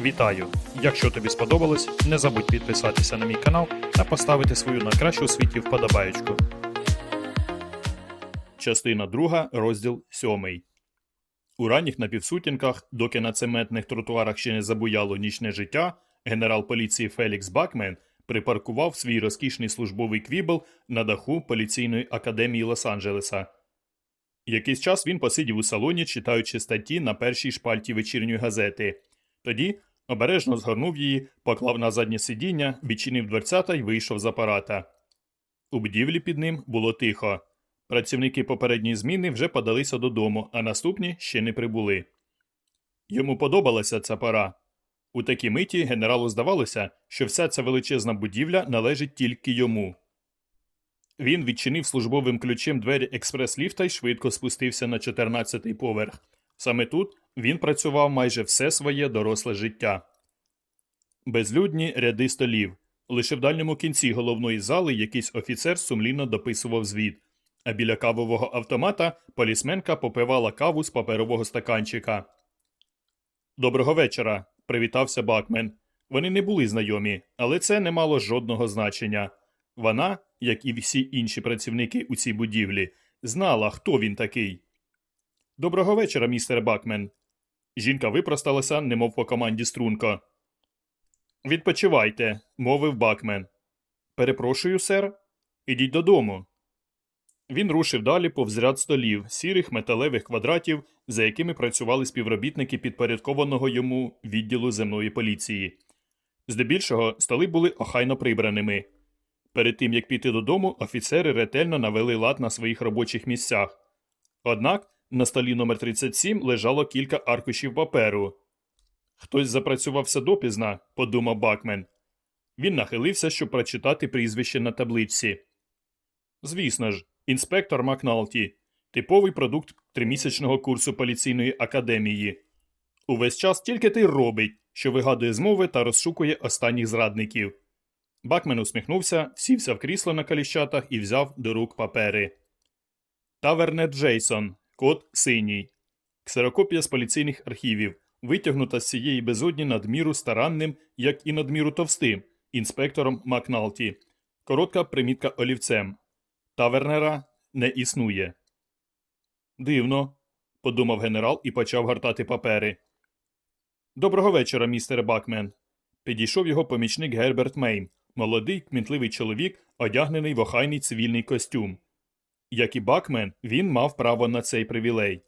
Вітаю! Якщо тобі сподобалось, не забудь підписатися на мій канал та поставити свою найкращу у світі вподобаєчку. Частина 2, розділ 7. У ранніх напівсутінках, доки на цементних тротуарах ще не забуяло нічне життя, генерал поліції Фелікс Бакмен припаркував свій розкішний службовий квібл на даху поліційної академії Лос-Анджелеса. Якийсь час він посидів у салоні, читаючи статті на першій шпальті вечірньої газети. Тоді обережно згорнув її, поклав на заднє сидіння, відчинив дверцята й вийшов з апарата. У будівлі під ним було тихо. Працівники попередньої зміни вже подалися додому, а наступні ще не прибули. Йому подобалася ця пора. У такій миті генералу здавалося, що вся ця величезна будівля належить тільки йому. Він відчинив службовим ключем двері експрес-ліфта й швидко спустився на 14-й поверх. Саме тут він працював майже все своє доросле життя. Безлюдні ряди столів. Лише в дальньому кінці головної зали якийсь офіцер сумлінно дописував звіт, а біля кавового автомата полісменка попивала каву з паперового стаканчика. Доброго вечора, привітався Бакмен. Вони не були знайомі, але це не мало жодного значення. Вона, як і всі інші працівники у цій будівлі, знала, хто він такий. Доброго вечора, містер Бакмен. Жінка випросталася, немов по команді струнко. Відпочивайте, мовив Бакмен. Перепрошую, сер. Ідіть додому. Він рушив далі повз ряд столів, сірих металевих квадратів, за якими працювали співробітники підпорядкованого йому відділу земної поліції. Здебільшого столи були охайно прибраними. Перед тим як піти додому, офіцери ретельно навели лад на своїх робочих місцях. Однак на столі номер 37 лежало кілька аркушів паперу. Хтось запрацювався допізна, подумав Бакмен. Він нахилився, щоб прочитати прізвище на табличці. Звісно ж, інспектор Макналті, типовий продукт тримісячного курсу поліційної академії. Увесь час тільки ти робить, що вигадує змови та розшукує останніх зрадників. Бакмен усміхнувся, сівся в крісло на каліщатах і взяв до рук папери. Таверне Джейсон, код синій. Ксерокопія з поліційних архівів, витягнута з цієї безодні надміру старанним, як і надміру товстим, інспектором Макналті. Коротка примітка олівцем. Тавернера не існує. Дивно, подумав генерал і почав гартати папери. Доброго вечора, містере Бакмен. Підійшов його помічник Герберт Мейн, молодий, кмітливий чоловік, одягнений в охайний цивільний костюм. Як і Бакмен, він мав право на цей привілей.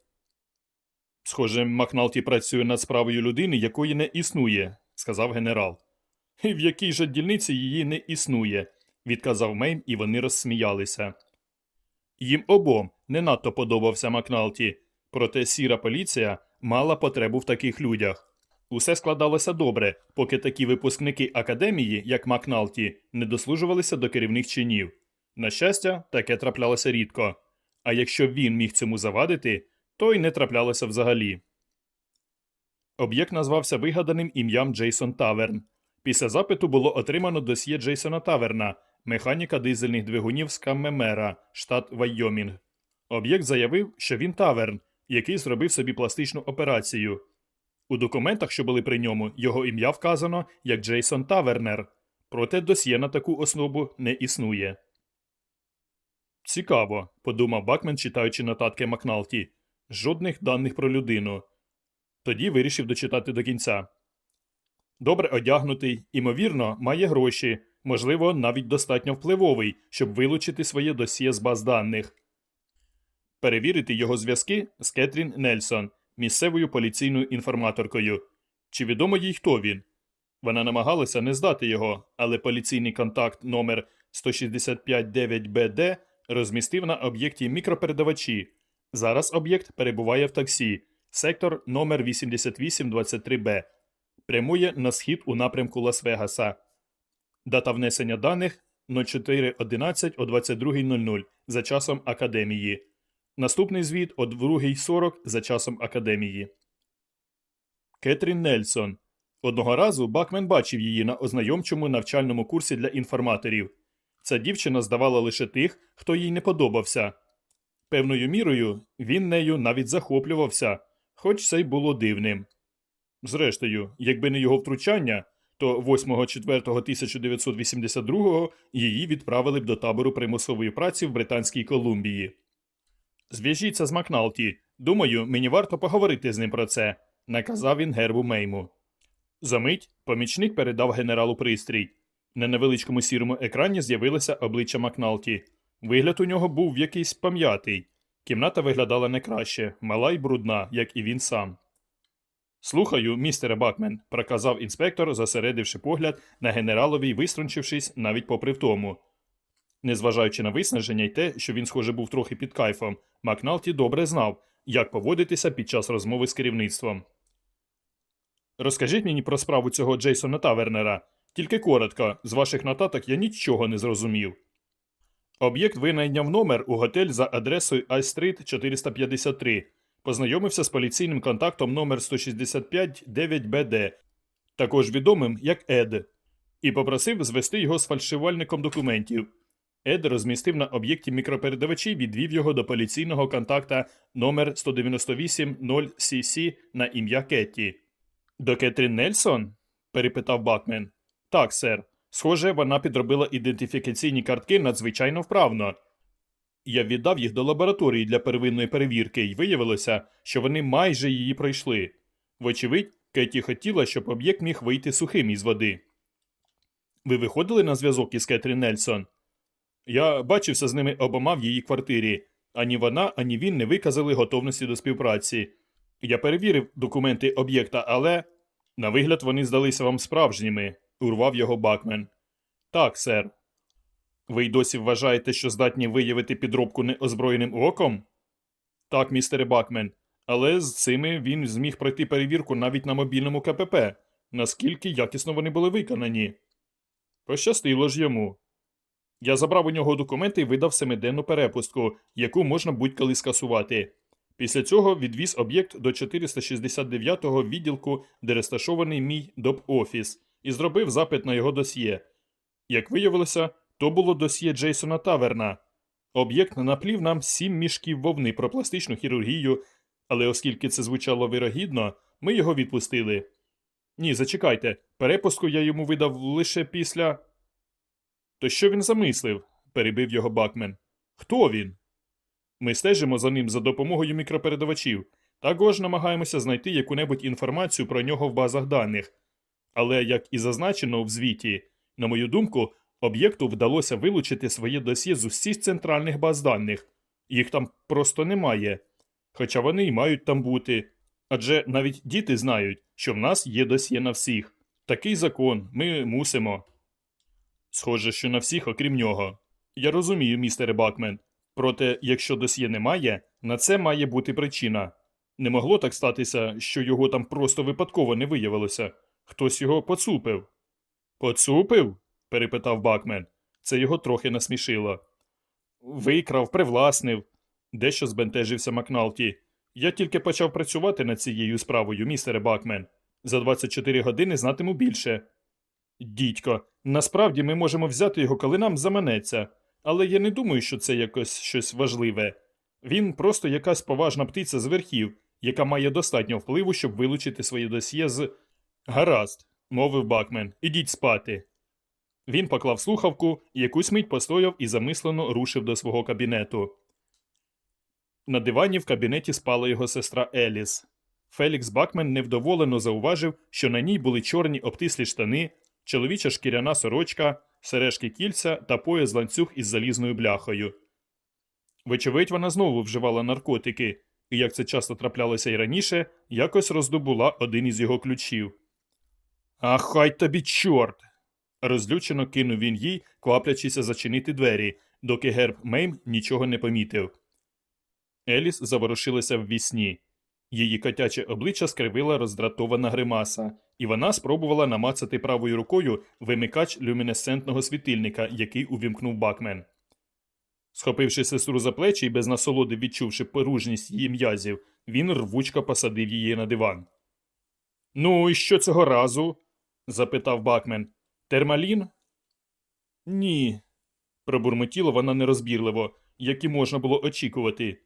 Схоже, Макналті працює над справою людини, якої не існує, сказав генерал. І в якій же дільниці її не існує, відказав Мейн, і вони розсміялися. Їм обом не надто подобався Макналті, проте сіра поліція мала потребу в таких людях. Усе складалося добре, поки такі випускники академії, як Макналті, не дослужувалися до керівних чинів. На щастя, таке траплялося рідко. А якщо він міг цьому завадити, то й не траплялося взагалі. Об'єкт назвався вигаданим ім'ям Джейсон Таверн. Після запиту було отримано досьє Джейсона Таверна, механіка дизельних двигунів з Каммемера, штат Вайомінг. Об'єкт заявив, що він таверн, який зробив собі пластичну операцію. У документах, що були при ньому, його ім'я вказано як Джейсон Тавернер, проте досьє на таку основу не існує. Цікаво, подумав Бакмен, читаючи нотатки Макналті. Жодних даних про людину. Тоді вирішив дочитати до кінця. Добре одягнутий, імовірно, має гроші, можливо, навіть достатньо впливовий, щоб вилучити своє досьє з баз даних. Перевірити його зв'язки з Кетрін Нельсон, місцевою поліційною інформаторкою. Чи відомо їй, хто він? Вона намагалася не здати його, але поліційний контакт номер 165 бд розмістив на об'єкті мікропередавачі. Зараз об'єкт перебуває в таксі, сектор номер 8823Б. Прямує на схід у напрямку Лас-Вегаса. Дата внесення даних 04.11 о 22.00 за часом академії. Наступний звіт о 2.40 за часом академії. Кетрін Нельсон. Одного разу Бакмен бачив її на ознайомчому навчальному курсі для інформаторів. Ця дівчина здавала лише тих, хто їй не подобався. Певною мірою він нею навіть захоплювався, хоч це й було дивним. Зрештою, якби не його втручання, то 8.4.1982 її відправили б до табору примусової праці в Британській Колумбії. Зв'яжіться з Макналті. Думаю, мені варто поговорити з ним про це, наказав він гербу Мейму. Замить помічник передав генералу пристрій. На невеличкому сірому екрані з'явилося обличчя Макналті. Вигляд у нього був якийсь пам'ятий. Кімната виглядала не краще, мала й брудна, як і він сам. Слухаю, містере Бакмен, проказав інспектор, зосередивши погляд на генералові й виструнчившись навіть попри втому. Незважаючи на виснаження й те, що він, схоже, був трохи під кайфом, Макналті добре знав, як поводитися під час розмови з керівництвом. Розкажіть мені про справу цього Джейсона Тавернера. Тільки коротко, з ваших нотаток я нічого не зрозумів. Об'єкт винайняв номер у готель за адресою I-Street 453, познайомився з поліційним контактом номер 165 9BD, також відомим як Ед, і попросив звести його з фальшивальником документів. Ед розмістив на об'єкті мікропередавачі і відвів його до поліційного контакта номер 198 0CC на ім'я Кетті. До Кетрін Нельсон? перепитав Бакмен. Так, сер. Схоже, вона підробила ідентифікаційні картки надзвичайно вправно. Я віддав їх до лабораторії для первинної перевірки, і виявилося, що вони майже її пройшли. Вочевидь, Кетті хотіла, щоб об'єкт міг вийти сухим із води. Ви виходили на зв'язок із Кетрін Нельсон? Я бачився з ними обома в її квартирі. Ані вона, ані він не виказали готовності до співпраці. Я перевірив документи об'єкта, але. На вигляд, вони здалися вам справжніми, урвав його Бакмен. Так, сер. Ви й досі вважаєте, що здатні виявити підробку неозброєним оком? Так, містере Бакмен. Але з цими він зміг пройти перевірку навіть на мобільному КПП, наскільки якісно вони були виконані. Пощастило ж йому. Я забрав у нього документи і видав семиденну перепустку, яку можна будь-коли скасувати. Після цього відвіз об'єкт до 469-го відділку, де розташований мій доп-офіс, і зробив запит на його досьє. Як виявилося, то було досьє Джейсона Таверна. Об'єкт наплів нам сім мішків вовни про пластичну хірургію, але оскільки це звучало вирогідно, ми його відпустили. Ні, зачекайте, перепустку я йому видав лише після. То що він замислив? перебив його Бакмен. Хто він? Ми стежимо за ним за допомогою мікропередавачів, також намагаємося знайти яку-небудь інформацію про нього в базах даних. Але, як і зазначено в звіті, на мою думку, об'єкту вдалося вилучити своє досьє з усіх центральних баз даних. Їх там просто немає. Хоча вони й мають там бути. Адже навіть діти знають, що в нас є досьє на всіх. Такий закон, ми мусимо. Схоже, що на всіх, окрім нього. Я розумію, містере Бакмен. Проте, якщо досьє немає, на це має бути причина. Не могло так статися, що його там просто випадково не виявилося. Хтось його поцупив. Поцупив? перепитав Бакмен. Це його трохи насмішило. Викрав, привласнив. Дещо збентежився Макналті. Я тільки почав працювати над цією справою, містере Бакмен. За 24 години знатиму більше. Дідько, насправді ми можемо взяти його, коли нам заманеться. Але я не думаю, що це якось щось важливе. Він просто якась поважна птиця з верхів, яка має достатньо впливу, щоб вилучити своє досьє з. Гаразд, мовив Бакмен, ідіть спати. Він поклав слухавку, якусь мить постояв і замислено рушив до свого кабінету. На дивані в кабінеті спала його сестра Еліс. Фелікс Бакмен невдоволено зауважив, що на ній були чорні обтислі штани, чоловіча шкіряна сорочка, сережки кільця та пояс ланцюг із залізною бляхою. Вочевидь, вона знову вживала наркотики, і, як це часто траплялося й раніше, якось роздобула один із його ключів. А хай тобі чорт. розлючено кинув він їй, кваплячися зачинити двері, доки герб Мейм нічого не помітив. Еліс заворушилася в вісні. Її котяче обличчя скривила роздратована гримаса, і вона спробувала намацати правою рукою вимикач люмінесцентного світильника, який увімкнув Бакмен. Схопивши сестру за плечі і без насолоди відчувши поружність її м'язів, він рвучко посадив її на диван. Ну, і що цього разу? Запитав Бакмен. Термалін? Ні. пробурмотіла вона нерозбірливо, як і можна було очікувати.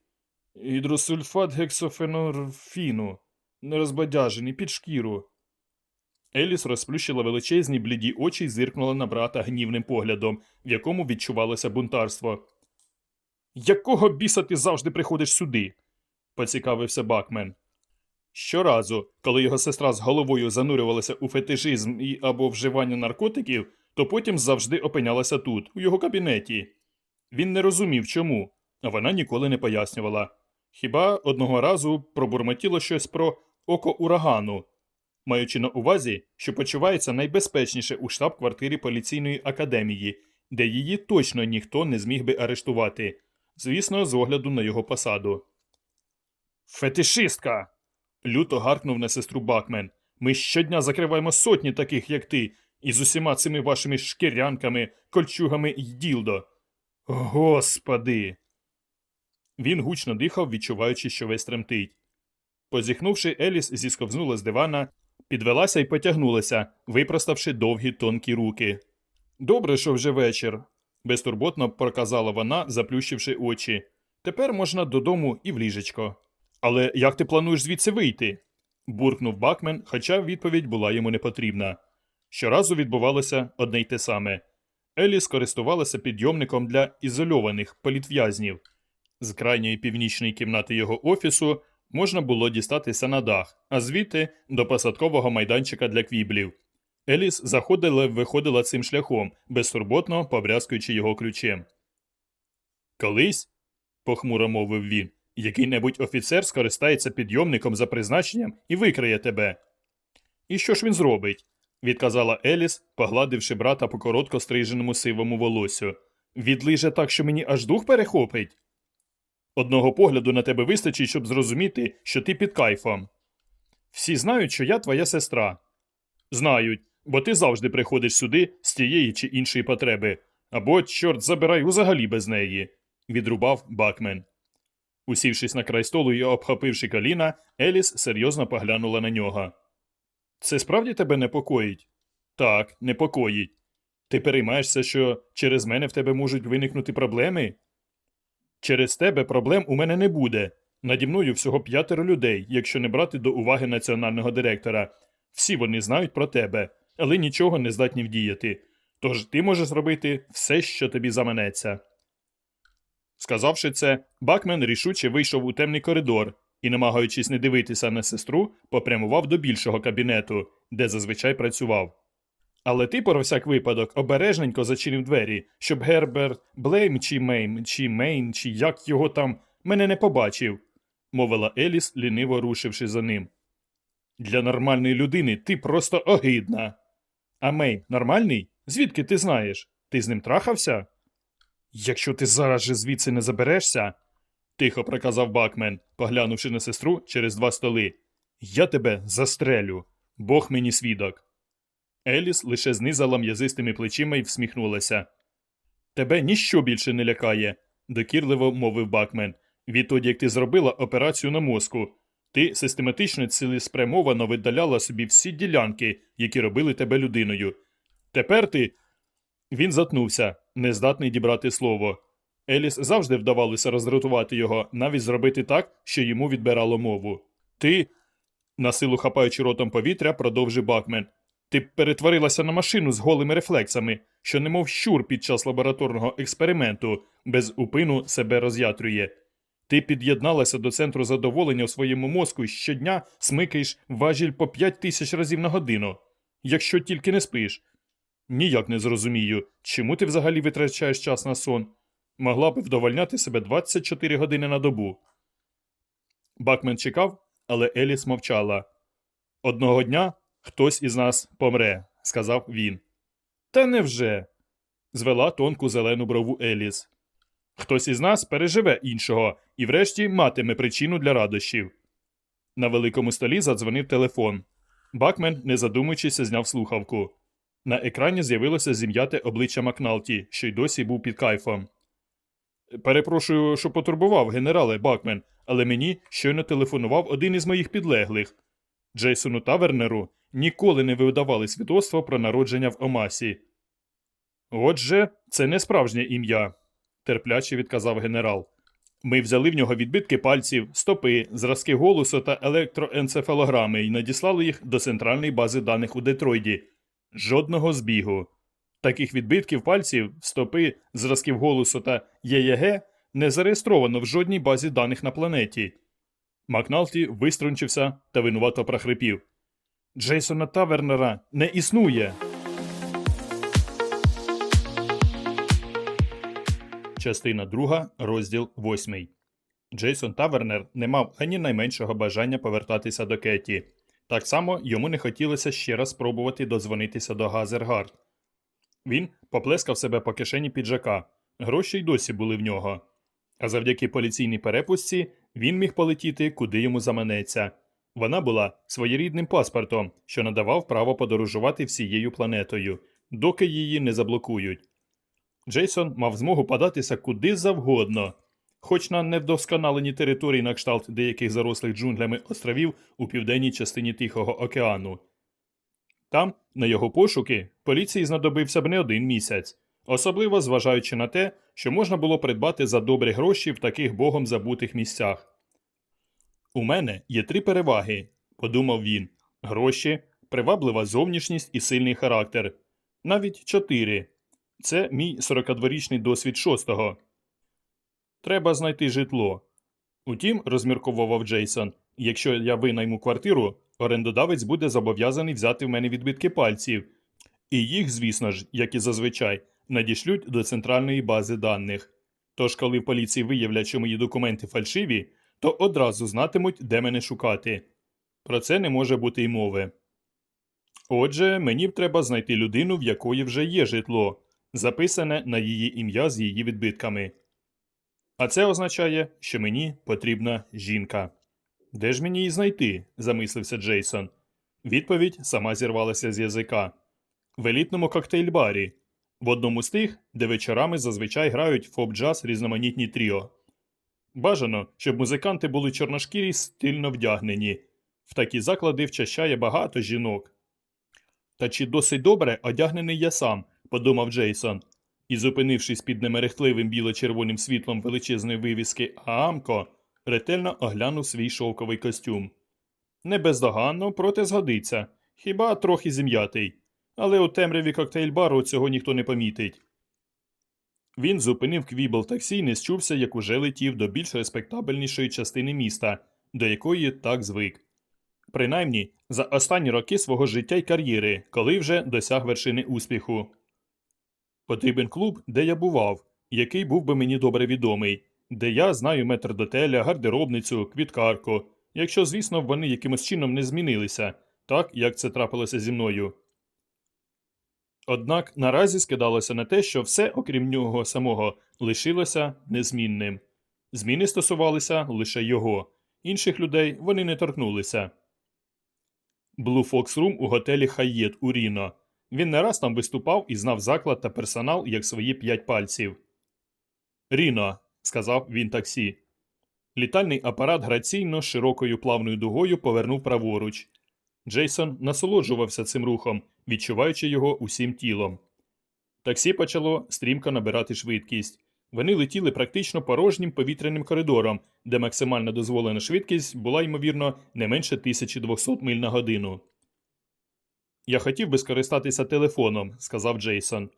Гідросульфат гексофенорфіну, нерозбадяжений під шкіру. Еліс розплющила величезні бліді очі і зиркнула на брата гнівним поглядом, в якому відчувалося бунтарство. Якого біса ти завжди приходиш сюди? поцікавився Бакмен. Щоразу, коли його сестра з головою занурювалася у фетишизм і або вживання наркотиків, то потім завжди опинялася тут, у його кабінеті. Він не розумів, чому, а вона ніколи не пояснювала. Хіба одного разу пробурмотіло щось про око урагану, маючи на увазі, що почувається найбезпечніше у штаб-квартирі поліційної академії, де її точно ніхто не зміг би арештувати, звісно, з огляду на його посаду. Фетишистка. Люто гаркнув на сестру Бакмен. Ми щодня закриваємо сотні таких, як ти, із усіма цими вашими шкірянками, кольчугами й ділдо. Господи. Він гучно дихав, відчуваючи, що весь тремтить. Позіхнувши, Еліс зісковзнула з дивана, підвелася і потягнулася, випроставши довгі тонкі руки. Добре, що вже вечір, безтурботно проказала вона, заплющивши очі. Тепер можна додому і в ліжечко. Але як ти плануєш звідси вийти? буркнув Бакмен, хоча відповідь була йому не потрібна. Щоразу відбувалося одне й те саме. Елі скористувалася підйомником для ізольованих політв'язнів. З крайньої північної кімнати його офісу можна було дістатися на дах, а звідти до посадкового майданчика для квіблів. Еліс заходила виходила цим шляхом, безтурботно побрязкуючи його ключем. Колись, похмуро мовив він, який небудь офіцер скористається підйомником за призначенням і викриє тебе. І що ж він зробить? відказала Еліс, погладивши брата по коротко стриженому сивому волосю. Відлиже так, що мені аж дух перехопить. Одного погляду на тебе вистачить, щоб зрозуміти, що ти під кайфом. Всі знають, що я твоя сестра. Знають, бо ти завжди приходиш сюди з тієї чи іншої потреби, або, чорт забирай, взагалі без неї, відрубав Бакмен. Усівшись на край столу і обхопивши коліна, Еліс серйозно поглянула на нього. Це справді тебе непокоїть? Так, непокоїть. Ти переймаєшся, що через мене в тебе можуть виникнути проблеми? Через тебе проблем у мене не буде. Наді мною всього п'ятеро людей, якщо не брати до уваги національного директора. Всі вони знають про тебе, але нічого не здатні вдіяти. Тож ти можеш зробити все, що тобі заманеться. Сказавши це, Бакмен рішуче вийшов у темний коридор і, намагаючись не дивитися на сестру, попрямував до більшого кабінету, де зазвичай працював. Але ти, про всяк випадок, обережненько зачинив двері, щоб Герберт Блейм чи Мейм, чи Мейн, чи як його там мене не побачив, мовила Еліс, ліниво рушивши за ним. Для нормальної людини ти просто огидна. А Мейм нормальний? Звідки ти знаєш? Ти з ним трахався? Якщо ти зараз же звідси не заберешся, тихо проказав Бакмен, поглянувши на сестру через два столи. Я тебе застрелю. Бог мені свідок. Еліс лише знизала м'язистими плечима і всміхнулася. Тебе ніщо більше не лякає, докірливо мовив Бакмен. Відтоді, як ти зробила операцію на мозку, ти систематично цілеспрямовано видаляла собі всі ділянки, які робили тебе людиною. Тепер ти. Він затнувся, нездатний дібрати слово. Еліс завжди вдавалося роздратувати його, навіть зробити так, що йому відбирало мову. Ти, насилу хапаючи ротом повітря, продовжив Бакмен. Ти перетворилася на машину з голими рефлексами, що немов щур під час лабораторного експерименту, без упину себе роз'ятрює. Ти під'єдналася до центру задоволення у своєму мозку і щодня смикаєш важіль по п'ять тисяч разів на годину, якщо тільки не спиш. Ніяк не зрозумію, чому ти взагалі витрачаєш час на сон. Могла б вдовольняти себе 24 години на добу. Бакмен чекав, але Еліс мовчала. Одного дня хтось із нас помре, сказав він. Та невже? звела тонку зелену брову Еліс. Хтось із нас переживе іншого і, врешті, матиме причину для радощів. На великому столі задзвонив телефон. Бакмен, не задумуючись, зняв слухавку. На екрані з'явилося зім'яте обличчя Макналті, що й досі був під кайфом. Перепрошую, що потурбував, генерале Бакмен, але мені щойно телефонував один із моїх підлеглих. Джейсону Тавернеру ніколи не видавали свідоцтво про народження в Омасі. Отже, це не справжнє ім'я, терпляче відказав генерал. Ми взяли в нього відбитки пальців, стопи, зразки голосу та електроенцефалограми і надіслали їх до центральної бази даних у Детройді. Жодного збігу. Таких відбитків пальців, стопи, зразків голосу та ЄЄГ не зареєстровано в жодній базі даних на планеті. Макналті виструнчився та винувато прохрипів. Джейсона Тавернера не існує. Частина 2, розділ 8. Джейсон Тавернер не мав ані найменшого бажання повертатися до Кеті. Так само йому не хотілося ще раз спробувати дозвонитися до Газергард. Він поплескав себе по кишені піджака. Гроші й досі були в нього. А завдяки поліційній перепустці він міг полетіти, куди йому заманеться. Вона була своєрідним паспортом, що надавав право подорожувати всією планетою, доки її не заблокують. Джейсон мав змогу податися куди завгодно, хоч на невдосконалені території на кшталт деяких зарослих джунглями островів у південній частині Тихого океану. Там, на його пошуки, поліції знадобився б не один місяць, особливо зважаючи на те, що можна було придбати за добрі гроші в таких богом забутих місцях. У мене є три переваги, подумав він гроші, приваблива зовнішність і сильний характер. Навіть чотири. Це мій 42-річний досвід шостого. Треба знайти житло. Утім, розмірковував Джейсон, якщо я винайму квартиру, орендодавець буде зобов'язаний взяти в мене відбитки пальців. І їх, звісно ж, як і зазвичай, надішлють до центральної бази даних. Тож, коли в поліції виявлять, що мої документи фальшиві, то одразу знатимуть, де мене шукати. Про це не може бути й мови. Отже, мені б треба знайти людину, в якої вже є житло, записане на її ім'я з її відбитками. А це означає, що мені потрібна жінка. Де ж мені її знайти? замислився Джейсон. Відповідь сама зірвалася з язика. В елітному коктейль-барі, в одному з тих, де вечорами зазвичай грають фоп-джаз різноманітні тріо. Бажано, щоб музиканти були чорношкірі стильно вдягнені. В такі заклади вчащає багато жінок. Та чи досить добре одягнений я сам, подумав Джейсон, і, зупинившись під немерехтливим біло-червоним світлом величезної вивіски Аамко, ретельно оглянув свій шовковий костюм. Не бездоганно, проте згодиться, хіба трохи зім'ятий, але у темряві коктейль-бару цього ніхто не помітить. Він зупинив квібл таксі і не счувся, як уже летів до більш респектабельнішої частини міста, до якої так звик. Принаймні, за останні роки свого життя й кар'єри, коли вже досяг вершини успіху. Потрібен клуб, де я бував, який був би мені добре відомий, де я знаю метрдотеля, гардеробницю, квіткарку, якщо, звісно, вони якимось чином не змінилися, так як це трапилося зі мною. Однак наразі скидалося на те, що все, окрім нього самого, лишилося незмінним. Зміни стосувалися лише його, інших людей вони не торкнулися. Blue Fox Room у готелі Хаєт у Ріно. Він не раз там виступав і знав заклад та персонал як свої п'ять пальців. Ріно, сказав він таксі. Літальний апарат граційно широкою плавною дугою повернув праворуч. Джейсон насолоджувався цим рухом, відчуваючи його усім тілом. Таксі почало стрімко набирати швидкість. Вони летіли практично порожнім повітряним коридором, де максимальна дозволена швидкість була, ймовірно, не менше 1200 миль на годину. Я хотів би скористатися телефоном, сказав Джейсон.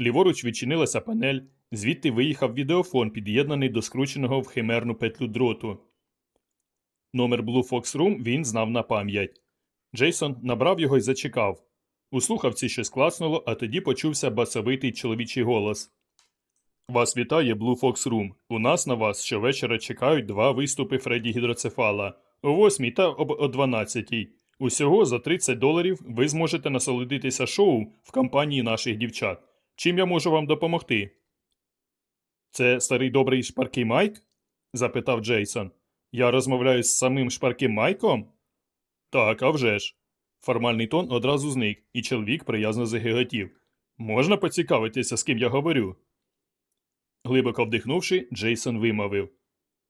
Ліворуч відчинилася панель, звідти виїхав відеофон, під'єднаний до скрученого в химерну петлю дроту. Номер Blue Fox Room він знав на пам'ять. Джейсон набрав його і зачекав. У слухавці щось класнуло, а тоді почувся басовитий чоловічий голос. Вас вітає Blue Fox Room. У нас на вас щовечора чекають два виступи Фредді Гідроцефала о 8 та об о 12. Усього за 30 доларів ви зможете насолодитися шоу в компанії наших дівчат. Чим я можу вам допомогти? Це старий добрий шпаркий Майк? запитав Джейсон. Я розмовляю з самим шпарким Майком? Так, а вже ж. Формальний тон одразу зник, і чоловік приязно загиготів. Можна поцікавитися, з ким я говорю? Глибоко вдихнувши, Джейсон вимовив.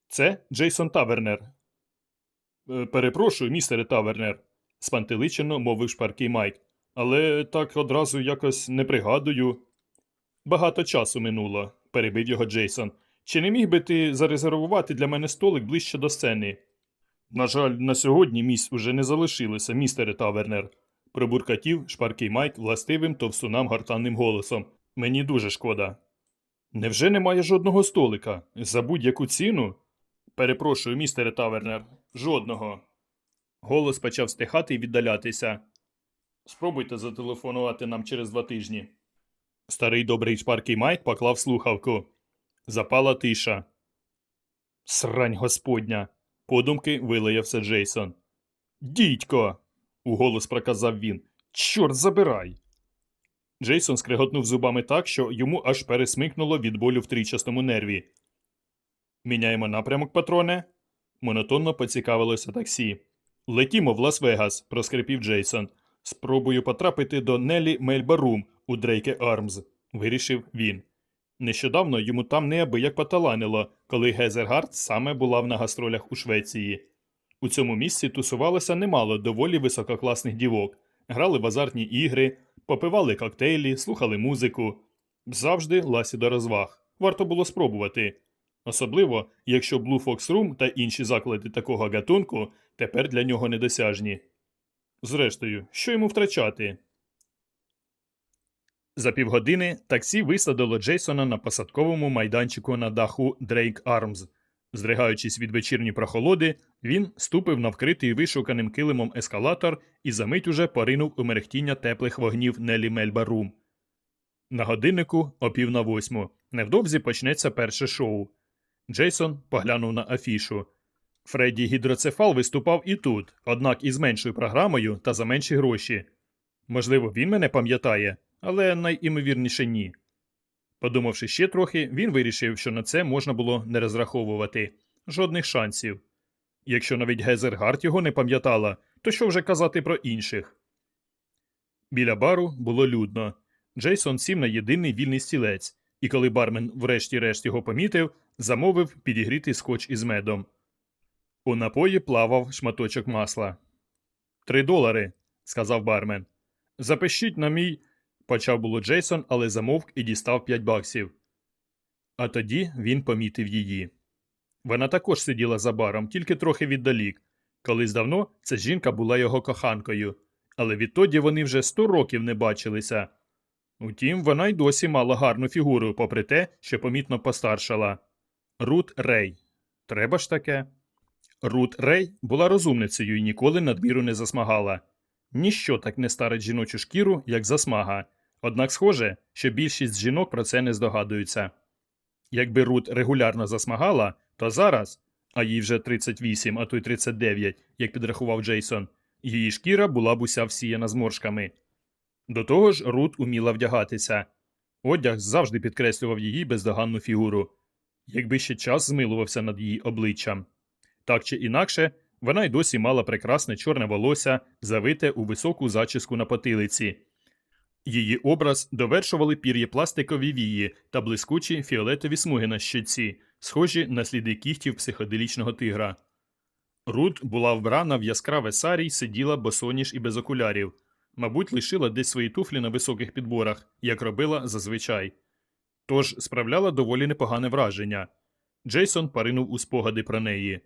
Це Джейсон Тавернер. «Е, Перепрошую, містере Тавернер, спантеличено мовив шпаркий Майк. Але так одразу якось не пригадую. Багато часу минуло, перебив його Джейсон. Чи не міг би ти зарезервувати для мене столик ближче до сцени? На жаль, на сьогодні місць уже не залишилося, містере Тавернер, пробуркатів шпаркий Майк властивим товстунам гортанним голосом. Мені дуже шкода. Невже немає жодного столика? За будь-яку ціну? Перепрошую, містере Тавернер, жодного. Голос почав стихати і віддалятися. Спробуйте зателефонувати нам через два тижні. Старий добрий шпаркий Майк поклав слухавку. Запала тиша. Срань господня. Подумки вилаявся Джейсон. Дідько. уголос проказав він. Чорт забирай. Джейсон скриготнув зубами так, що йому аж пересмикнуло від болю в трічастому нерві. Міняємо напрямок, патроне? монотонно поцікавилося таксі. Летімо в Лас-Вегас, проскрипів Джейсон. Спробую потрапити до Нелі Мельбарум у Дрейке Армз, вирішив він. Нещодавно йому там неабияк поталанило, коли Гезергард саме була на гастролях у Швеції. У цьому місці тусувалося немало доволі висококласних дівок, грали в азартні ігри, попивали коктейлі, слухали музику. Завжди ласі до розваг. Варто було спробувати. Особливо, якщо Blue Fox Room та інші заклади такого гатунку тепер для нього недосяжні. Зрештою, що йому втрачати? За півгодини таксі висадило Джейсона на посадковому майданчику на даху Дрейк Армз. Здригаючись від вечірньої прохолоди, він ступив на вкритий вишуканим килимом ескалатор і за мить уже поринув у мерехтіння теплих вогнів Нелі Мельбарум. На годиннику о пів на восьму. Невдовзі почнеться перше шоу. Джейсон поглянув на афішу. Фредді Гідроцефал виступав і тут, однак із меншою програмою та за менші гроші. Можливо, він мене пам'ятає, але найімовірніше ні. Подумавши ще трохи, він вирішив, що на це можна було не розраховувати жодних шансів. Якщо навіть Гезергард його не пам'ятала, то що вже казати про інших? Біля бару було людно. Джейсон сів на єдиний вільний стілець, і коли бармен, врешті-решт його помітив, замовив підігрітий скотч із медом. У напої плавав шматочок масла. Три долари, сказав бармен. Запишіть на мій. Почав було Джейсон, але замовк і дістав п'ять баксів. А тоді він помітив її. Вона також сиділа за баром, тільки трохи віддалік. Колись давно ця жінка була його коханкою, але відтоді вони вже сто років не бачилися. Утім, вона й досі мала гарну фігуру, попри те, що помітно постаршала. Рут Рей. Треба ж таке. Рут Рей була розумницею і ніколи надміру не засмагала. Ніщо так не старить жіночу шкіру, як засмага. Однак схоже, що більшість жінок про це не здогадуються. Якби Рут регулярно засмагала, то зараз, а їй вже 38, а то й 39, як підрахував Джейсон, її шкіра була б уся всіяна зморшками. До того ж, Рут уміла вдягатися. Одяг завжди підкреслював її бездоганну фігуру, якби ще час змилувався над її обличчям. Так чи інакше, вона й досі мала прекрасне чорне волосся, завите у високу зачіску на потилиці. Її образ довершували пір'єпластикові вії та блискучі фіолетові смуги на щоці, схожі на сліди кігтів психоделічного тигра. Рут була вбрана в яскраве сарі й сиділа босоніж і без окулярів. Мабуть, лишила десь свої туфлі на високих підборах, як робила зазвичай. Тож справляла доволі непогане враження. Джейсон поринув у спогади про неї.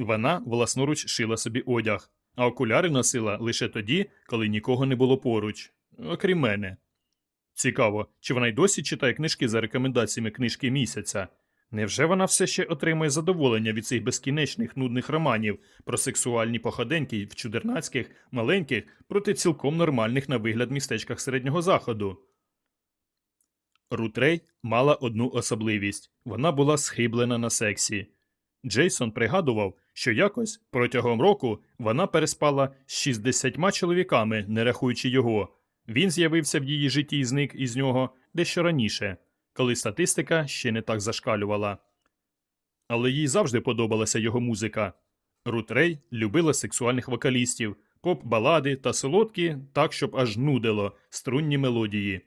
Вона власноруч шила собі одяг, а окуляри носила лише тоді, коли нікого не було поруч, окрім мене. Цікаво, чи вона й досі читає книжки за рекомендаціями книжки місяця. Невже вона все ще отримує задоволення від цих безкінечних нудних романів про сексуальні походеньки в чудернацьких, маленьких, проти цілком нормальних на вигляд містечках середнього заходу? Рутрей мала одну особливість вона була схиблена на сексі. Джейсон пригадував, що якось протягом року вона переспала з 60 чоловіками, не рахуючи його. Він з'явився в її житті і зник із нього дещо раніше, коли статистика ще не так зашкалювала. Але їй завжди подобалася його музика. Рут Рей любила сексуальних вокалістів, поп-балади та солодкі, так, щоб аж нудило струнні мелодії.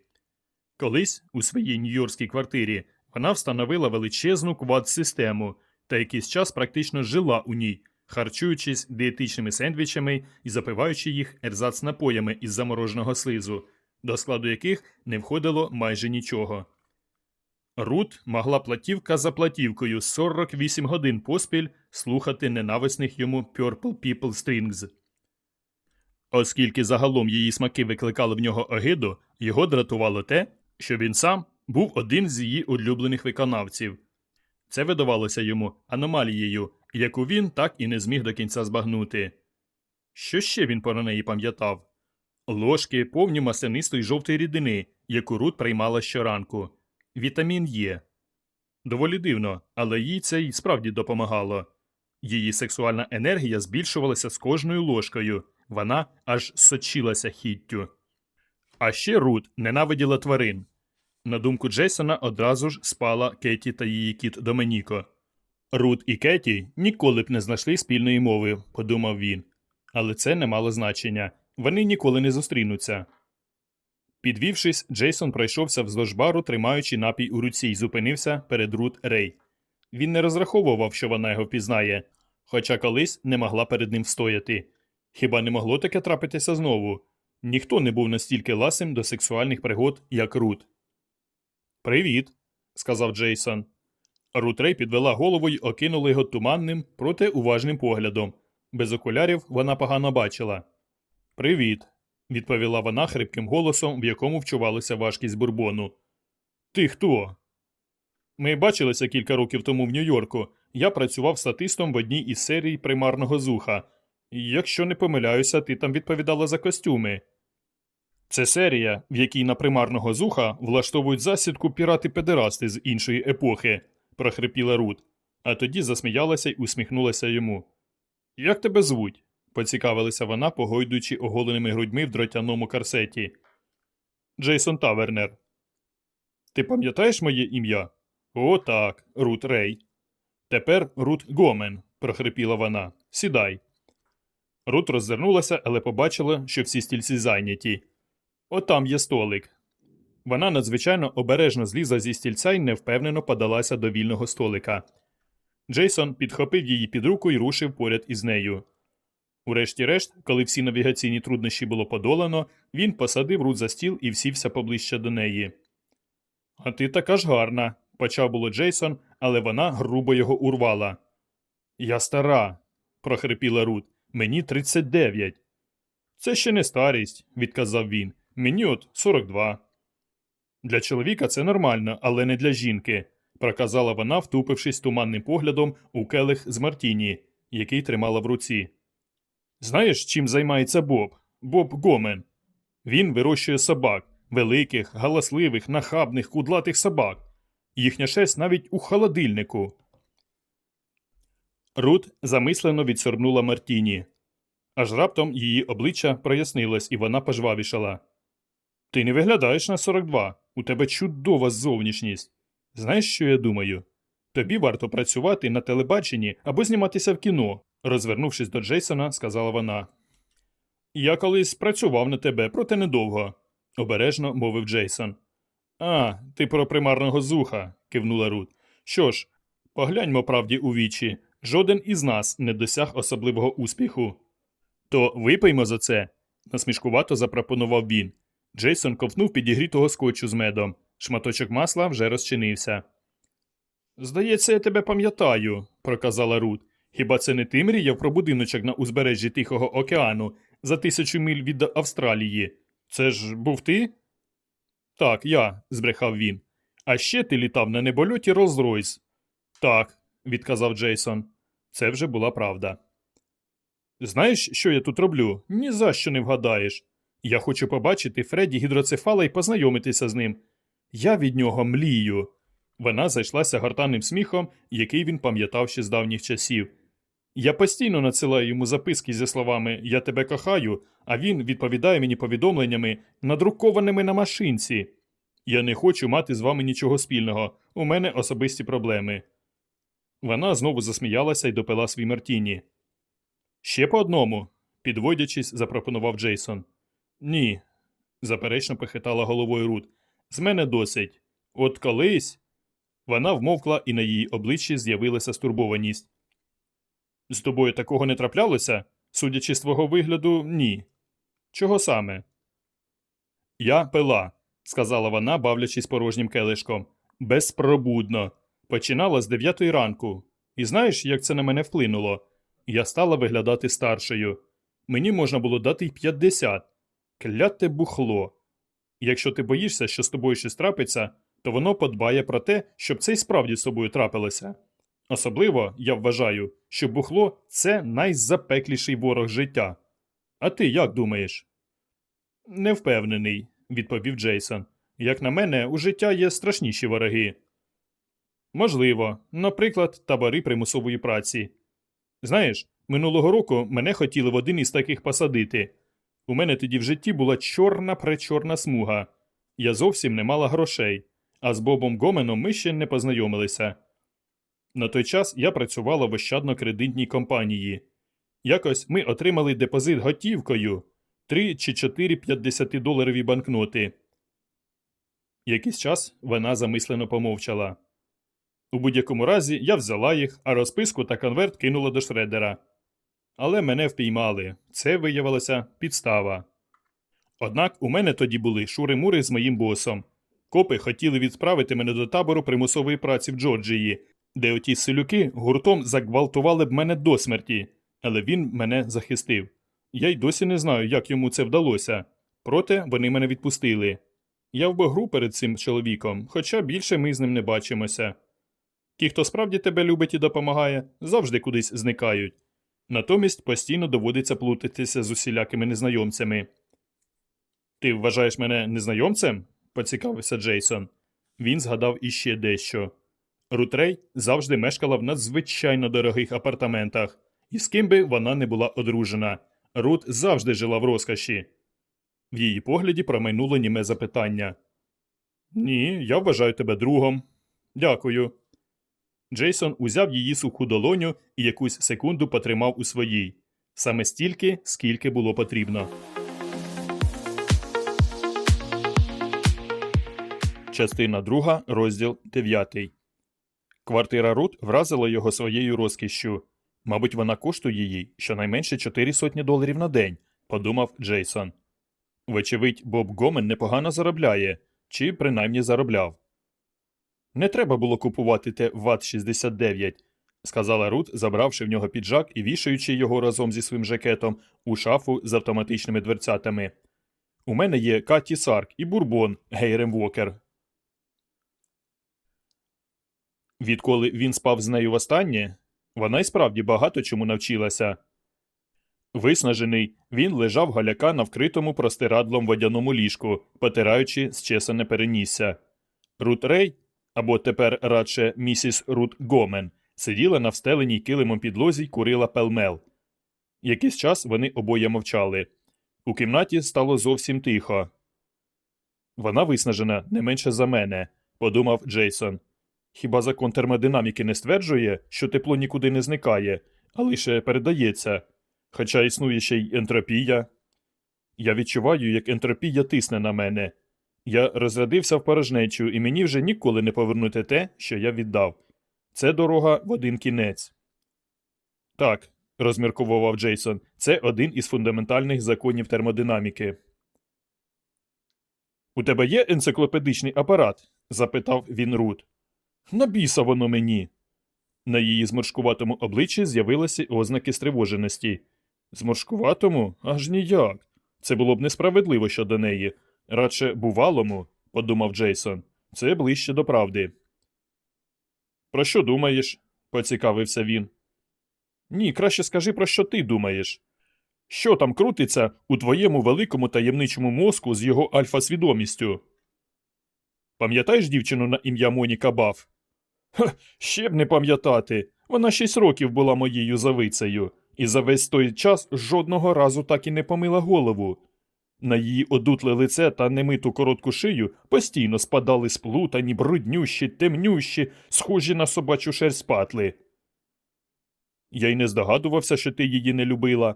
Колись у своїй нью-йоркській квартирі вона встановила величезну квад-систему та якийсь час практично жила у ній, харчуючись дієтичними сендвічами і запиваючи їх ерзац напоями із замороженого слизу, до складу яких не входило майже нічого. Рут могла платівка за платівкою 48 годин поспіль слухати ненависних йому Purple People Strings. Оскільки загалом її смаки викликали в нього огиду, його дратувало те, що він сам був один з її улюблених виконавців. Це видавалося йому аномалією, яку він так і не зміг до кінця збагнути. Що ще він про неї пам'ятав? Ложки повні маслянистої жовтої рідини, яку Рут приймала щоранку. Вітамін Є. Доволі дивно, але їй це й справді допомагало. Її сексуальна енергія збільшувалася з кожною ложкою, вона аж сочилася хіттю. А ще Рут ненавиділа тварин. На думку Джейсона одразу ж спала Кеті та її кіт Доменіко. Рут і Кеті ніколи б не знайшли спільної мови, подумав він. Але це не мало значення вони ніколи не зустрінуться. Підвівшись, Джейсон пройшовся вздовж бару, тримаючи напій у руці, і зупинився перед Рут Рей. Він не розраховував, що вона його впізнає, хоча колись не могла перед ним встояти. Хіба не могло таке трапитися знову? Ніхто не був настільки ласим до сексуальних пригод, як Рут. Привіт, сказав Джейсон. Рут Рей підвела голову й окинула його туманним, проте уважним поглядом. Без окулярів вона погано бачила. Привіт, відповіла вона хрипким голосом, в якому вчувалася важкість бурбону. Ти хто? Ми бачилися кілька років тому в Нью-Йорку. Я працював статистом в одній із серій примарного зуха. Якщо не помиляюся, ти там відповідала за костюми. Це серія, в якій на примарного зуха влаштовують засідку пірати-педерасти з іншої епохи, прохрипіла Рут, а тоді засміялася й усміхнулася йому. Як тебе звуть? поцікавилася вона, погойдуючи оголеними грудьми в дротяному карсеті. Джейсон Тавернер. Ти пам'ятаєш моє ім'я? О, так, Рут Рей. Тепер Рут Гомен, прохрипіла вона. Сідай. Рут роззирнулася, але побачила, що всі стільці зайняті. Отам є столик. Вона надзвичайно обережно злізла зі стільця і невпевнено подалася до вільного столика. Джейсон підхопив її під руку і рушив поряд із нею. Урешті-решт, коли всі навігаційні труднощі було подолано, він посадив Рут за стіл і всівся поближче до неї. А ти така ж гарна, почав було Джейсон, але вона грубо його урвала. Я стара, прохрипіла Рут. Мені 39. Це ще не старість, відказав він. Мені от 42. Для чоловіка це нормально, але не для жінки, проказала вона, втупившись туманним поглядом у келих з Мартіні, який тримала в руці. Знаєш, чим займається Боб? Боб Гомен. Він вирощує собак, великих, галасливих, нахабних, кудлатих собак. Їхня шесть навіть у холодильнику. Рут замислено відсорбнула Мартіні. Аж раптом її обличчя прояснилось, і вона пожвавішала. Ти не виглядаєш на 42. У тебе чудова зовнішність. Знаєш, що я думаю? Тобі варто працювати на телебаченні або зніматися в кіно, розвернувшись до Джейсона, сказала вона. Я колись працював на тебе, проте недовго, обережно мовив Джейсон. А, ти про примарного зуха, кивнула Рут. Що ж, погляньмо правді у вічі. Жоден із нас не досяг особливого успіху. То випиймо за це, насмішкувато запропонував він. Джейсон ковтнув підігрітого скотчу з медом. Шматочок масла вже розчинився. Здається, я тебе пам'ятаю, проказала Рут. Хіба це не ти мріяв про будиночок на узбережжі Тихого океану за тисячу миль від Австралії? Це ж був ти? Так, я, збрехав він. А ще ти літав на небольоті Rolls-Royce. Так, відказав Джейсон. Це вже була правда. Знаєш, що я тут роблю? Ні за що не вгадаєш. Я хочу побачити Фредді гідроцефала і познайомитися з ним. Я від нього млію. Вона зайшлася гортанним сміхом, який він пам'ятав ще з давніх часів. Я постійно надсилаю йому записки зі словами Я тебе кохаю, а він відповідає мені повідомленнями, надрукованими на машинці. Я не хочу мати з вами нічого спільного. У мене особисті проблеми. Вона знову засміялася і допила свій Мартіні. Ще по одному, підводячись, запропонував Джейсон. Ні, заперечно похитала головою Рут. З мене досить. От колись. Вона вмовкла, і на її обличчі з'явилася стурбованість. З тобою такого не траплялося? Судячи з твого вигляду, ні. Чого саме? Я пила, сказала вона, бавлячись порожнім келишком. безпробудно. Починала з 9 ранку. І знаєш, як це на мене вплинуло? Я стала виглядати старшою. Мені можна було дати й 50. Кляте бухло. Якщо ти боїшся, що з тобою щось трапиться, то воно подбає про те, щоб це й справді з тобою трапилося. Особливо, я вважаю, що бухло це найзапекліший ворог життя. А ти як думаєш? Не впевнений, відповів Джейсон. Як на мене, у життя є страшніші вороги. Можливо, наприклад, табори примусової праці. Знаєш, минулого року мене хотіли в один із таких посадити. У мене тоді в житті була чорна пречорна смуга. Я зовсім не мала грошей, а з Бобом Гоменом ми ще не познайомилися. На той час я працювала в ощадно-кредитній компанії. Якось ми отримали депозит готівкою 3 чи 4 50-доларові банкноти. Якийсь час вона замислено помовчала. У будь-якому разі я взяла їх, а розписку та конверт кинула до шредера. Але мене впіймали. Це виявилася підстава. Однак у мене тоді були шури-мури з моїм босом. Копи хотіли відправити мене до табору примусової праці в Джорджії, де оті селюки гуртом загвалтували б мене до смерті, але він мене захистив. Я й досі не знаю, як йому це вдалося. Проте вони мене відпустили. Я в богру перед цим чоловіком, хоча більше ми з ним не бачимося. Ті, хто справді тебе любить і допомагає, завжди кудись зникають. Натомість постійно доводиться плутатися з усілякими незнайомцями. Ти вважаєш мене незнайомцем? поцікавився Джейсон. Він згадав іще дещо. Рутрей завжди мешкала в надзвичайно дорогих апартаментах, і з ким би вона не була одружена. Рут завжди жила в розкоші. В її погляді промайнуло німе запитання. Ні, я вважаю тебе другом. Дякую. Джейсон узяв її суху долоню і якусь секунду потримав у своїй. Саме стільки, скільки було потрібно. Частина 2, розділ 9. Квартира Рут вразила його своєю розкішшю. Мабуть, вона коштує їй щонайменше чотири сотні доларів на день, подумав Джейсон. Вочевидь, Боб Гомен непогано заробляє, чи принаймні заробляв. Не треба було купувати те VAT-69, сказала Рут, забравши в нього піджак і вішаючи його разом зі своїм жакетом у шафу з автоматичними дверцятами. У мене є Cutty Sark і бурбон Hiram Walker. Відколи він спав з нею востаннє, вона й справді багато чому навчилася. Виснажений, він лежав голяка на вкритому простирадлом водяному ліжку, потираючи зчесане перенісся. Рут Рей, або тепер радше місіс Рут Гомен, сиділа на встеленій килимом підлозі й курила Pall Mall. Якийсь час вони обоє мовчали. У кімнаті стало зовсім тихо. Вона виснажена не менше за мене, подумав Джейсон. Хіба закон термодинаміки не стверджує, що тепло нікуди не зникає, а лише передається, хоча існує ще й ентропія. Я відчуваю, як ентропія тисне на мене. Я розрядився в порожнечу, і мені вже ніколи не повернути те, що я віддав. Це дорога в один кінець. Так, розмірковував Джейсон, це один із фундаментальних законів термодинаміки. У тебе є енциклопедичний апарат? запитав він Рут. На біса воно мені. На її зморшкуватому обличчі з'явилися ознаки стривоженості. Зморшкуватому? Аж ніяк. Це було б несправедливо щодо неї. Радше бувалому, подумав Джейсон, це ближче до правди. Про що думаєш? поцікавився він. Ні, краще скажи, про що ти думаєш. Що там крутиться у твоєму великому таємничому мозку з його альфа-свідомістю? Пам'ятаєш дівчину на ім'я Моніка Баф? Ха, ще б не пам'ятати. Вона шість років була моєю завицею, і за весь той час жодного разу так і не помила голову. На її одутле лице та немиту коротку шию постійно спадали сплутані, бруднющі, темнющі, схожі на собачу шерсть патли. Я й не здогадувався, що ти її не любила.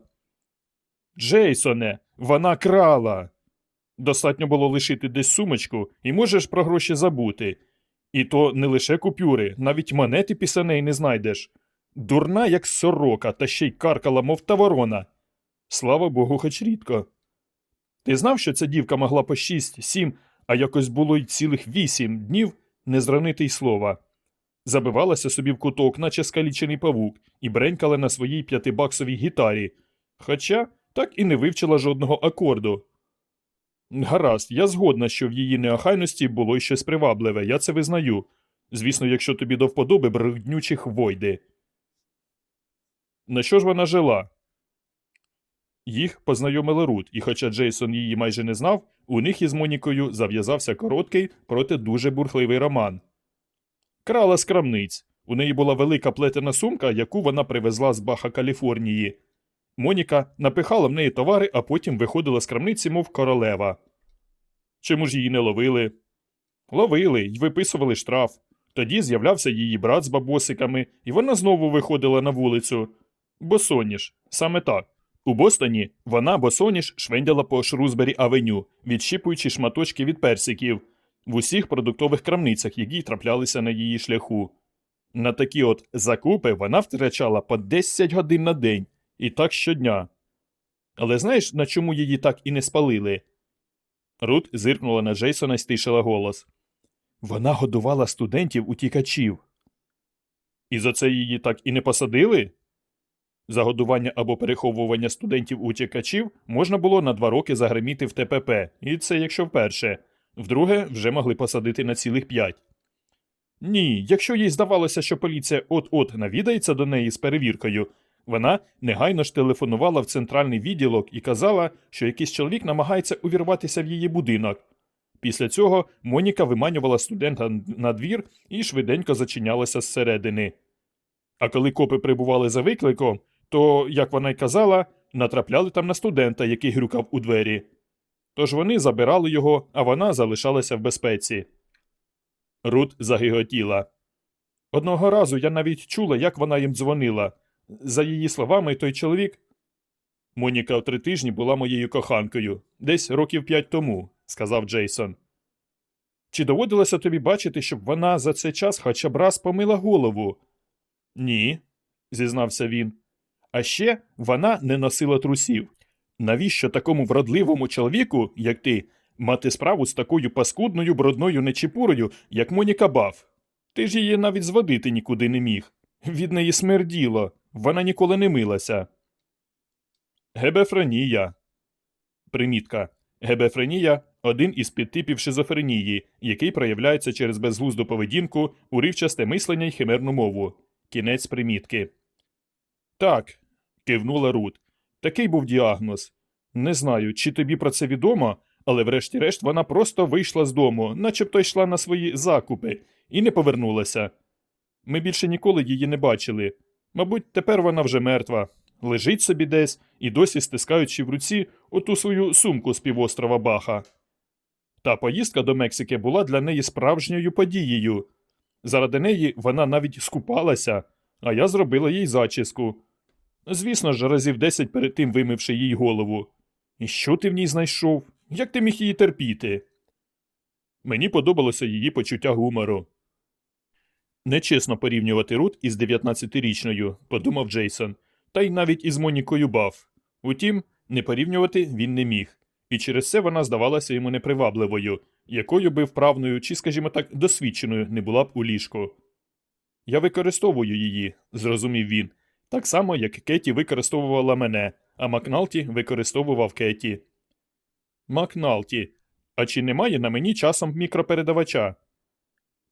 Джейсоне, вона крала. Достатньо було лишити десь сумочку, і можеш про гроші забути. І то не лише купюри, навіть монети після неї не знайдеш. Дурна, як сорока, та ще й каркала, мов та ворона. Слава Богу, хоч рідко. Ти знав, що ця дівка могла по шість, сім, а якось було й цілих вісім днів не зранити й слова. Забивалася собі в куток, наче скалічений павук, і бренькала на своїй п'ятибаксовій гітарі, хоча так і не вивчила жодного акорду. Гаразд, я згодна, що в її неохайності було й щось привабливе, я це визнаю. Звісно, якщо тобі до вподоби бруднючі хвойди. На що ж вона жила? Їх познайомили Рут, і хоча Джейсон її майже не знав, у них із Монікою зав'язався короткий, проте дуже бурхливий роман. Крала з крамниць. У неї була велика плетена сумка, яку вона привезла з Баха Каліфорнії. Моніка напихала в неї товари, а потім виходила з крамниці, мов королева. Чому ж її не ловили? Ловили й виписували штраф. Тоді з'являвся її брат з бабосиками, і вона знову виходила на вулицю. Бо Босоніж, саме так. У Бостоні вона босоніж швендяла по Шрузбері авеню, відщіпуючи шматочки від персиків в усіх продуктових крамницях, які траплялися на її шляху. На такі от закупи вона втрачала по 10 годин на день, і так щодня. Але знаєш, на чому її так і не спалили? Рут зиркнула на Джейсона і стишила голос. Вона годувала студентів утікачів. І за це її так і не посадили? За годування або переховування студентів утікачів можна було на два роки загриміти в ТПП, і це якщо вперше. Вдруге, вже могли посадити на цілих п'ять. Ні, якщо їй здавалося, що поліція от-от навідається до неї з перевіркою, вона негайно ж телефонувала в центральний відділок і казала, що якийсь чоловік намагається увірватися в її будинок. Після цього Моніка виманювала студента на двір і швиденько зачинялася зсередини. А коли копи прибували за викликом, то, як вона й казала, натрапляли там на студента, який грюкав у двері. Тож вони забирали його, а вона залишалася в безпеці. Рут загиготіла. Одного разу я навіть чула, як вона їм дзвонила. За її словами, той чоловік. Моніка в три тижні була моєю коханкою, десь років п'ять тому, сказав Джейсон. Чи доводилося тобі бачити, щоб вона за цей час хоча б раз помила голову? Ні, зізнався він. А ще вона не носила трусів. Навіщо такому вродливому чоловіку, як ти, мати справу з такою паскудною брудною нечіпурою, як Моніка Баф? Ти ж її навіть зводити нікуди не міг. Від неї смерділо, вона ніколи не милася. Гебефренія. Примітка. Гебефренія один із підтипів шизофренії, який проявляється через безглузду поведінку, уривчасте мислення й химерну мову. Кінець примітки. Так, кивнула Рут. Такий був діагноз. Не знаю, чи тобі про це відомо, але врешті-решт вона просто вийшла з дому, начебто йшла на свої закупи, і не повернулася. Ми більше ніколи її не бачили. Мабуть, тепер вона вже мертва. Лежить собі десь і досі стискаючи в руці оту свою сумку з півострова Баха. Та поїздка до Мексики була для неї справжньою подією. Заради неї вона навіть скупалася, а я зробила їй зачіску. Звісно ж, разів десять перед тим вимивши їй голову. І що ти в ній знайшов? Як ти міг її терпіти? Мені подобалося її почуття гумору. Нечесно порівнювати Рут із 19-річною, подумав Джейсон, та й навіть із Монікою Баф. Утім, не порівнювати він не міг, і через це вона здавалася йому непривабливою, якою би вправною чи, скажімо так, досвідченою не була б у ліжку. Я використовую її, зрозумів він, так само, як Кеті використовувала мене, а Макналті використовував Кеті. Макналті, а чи немає на мені часом мікропередавача?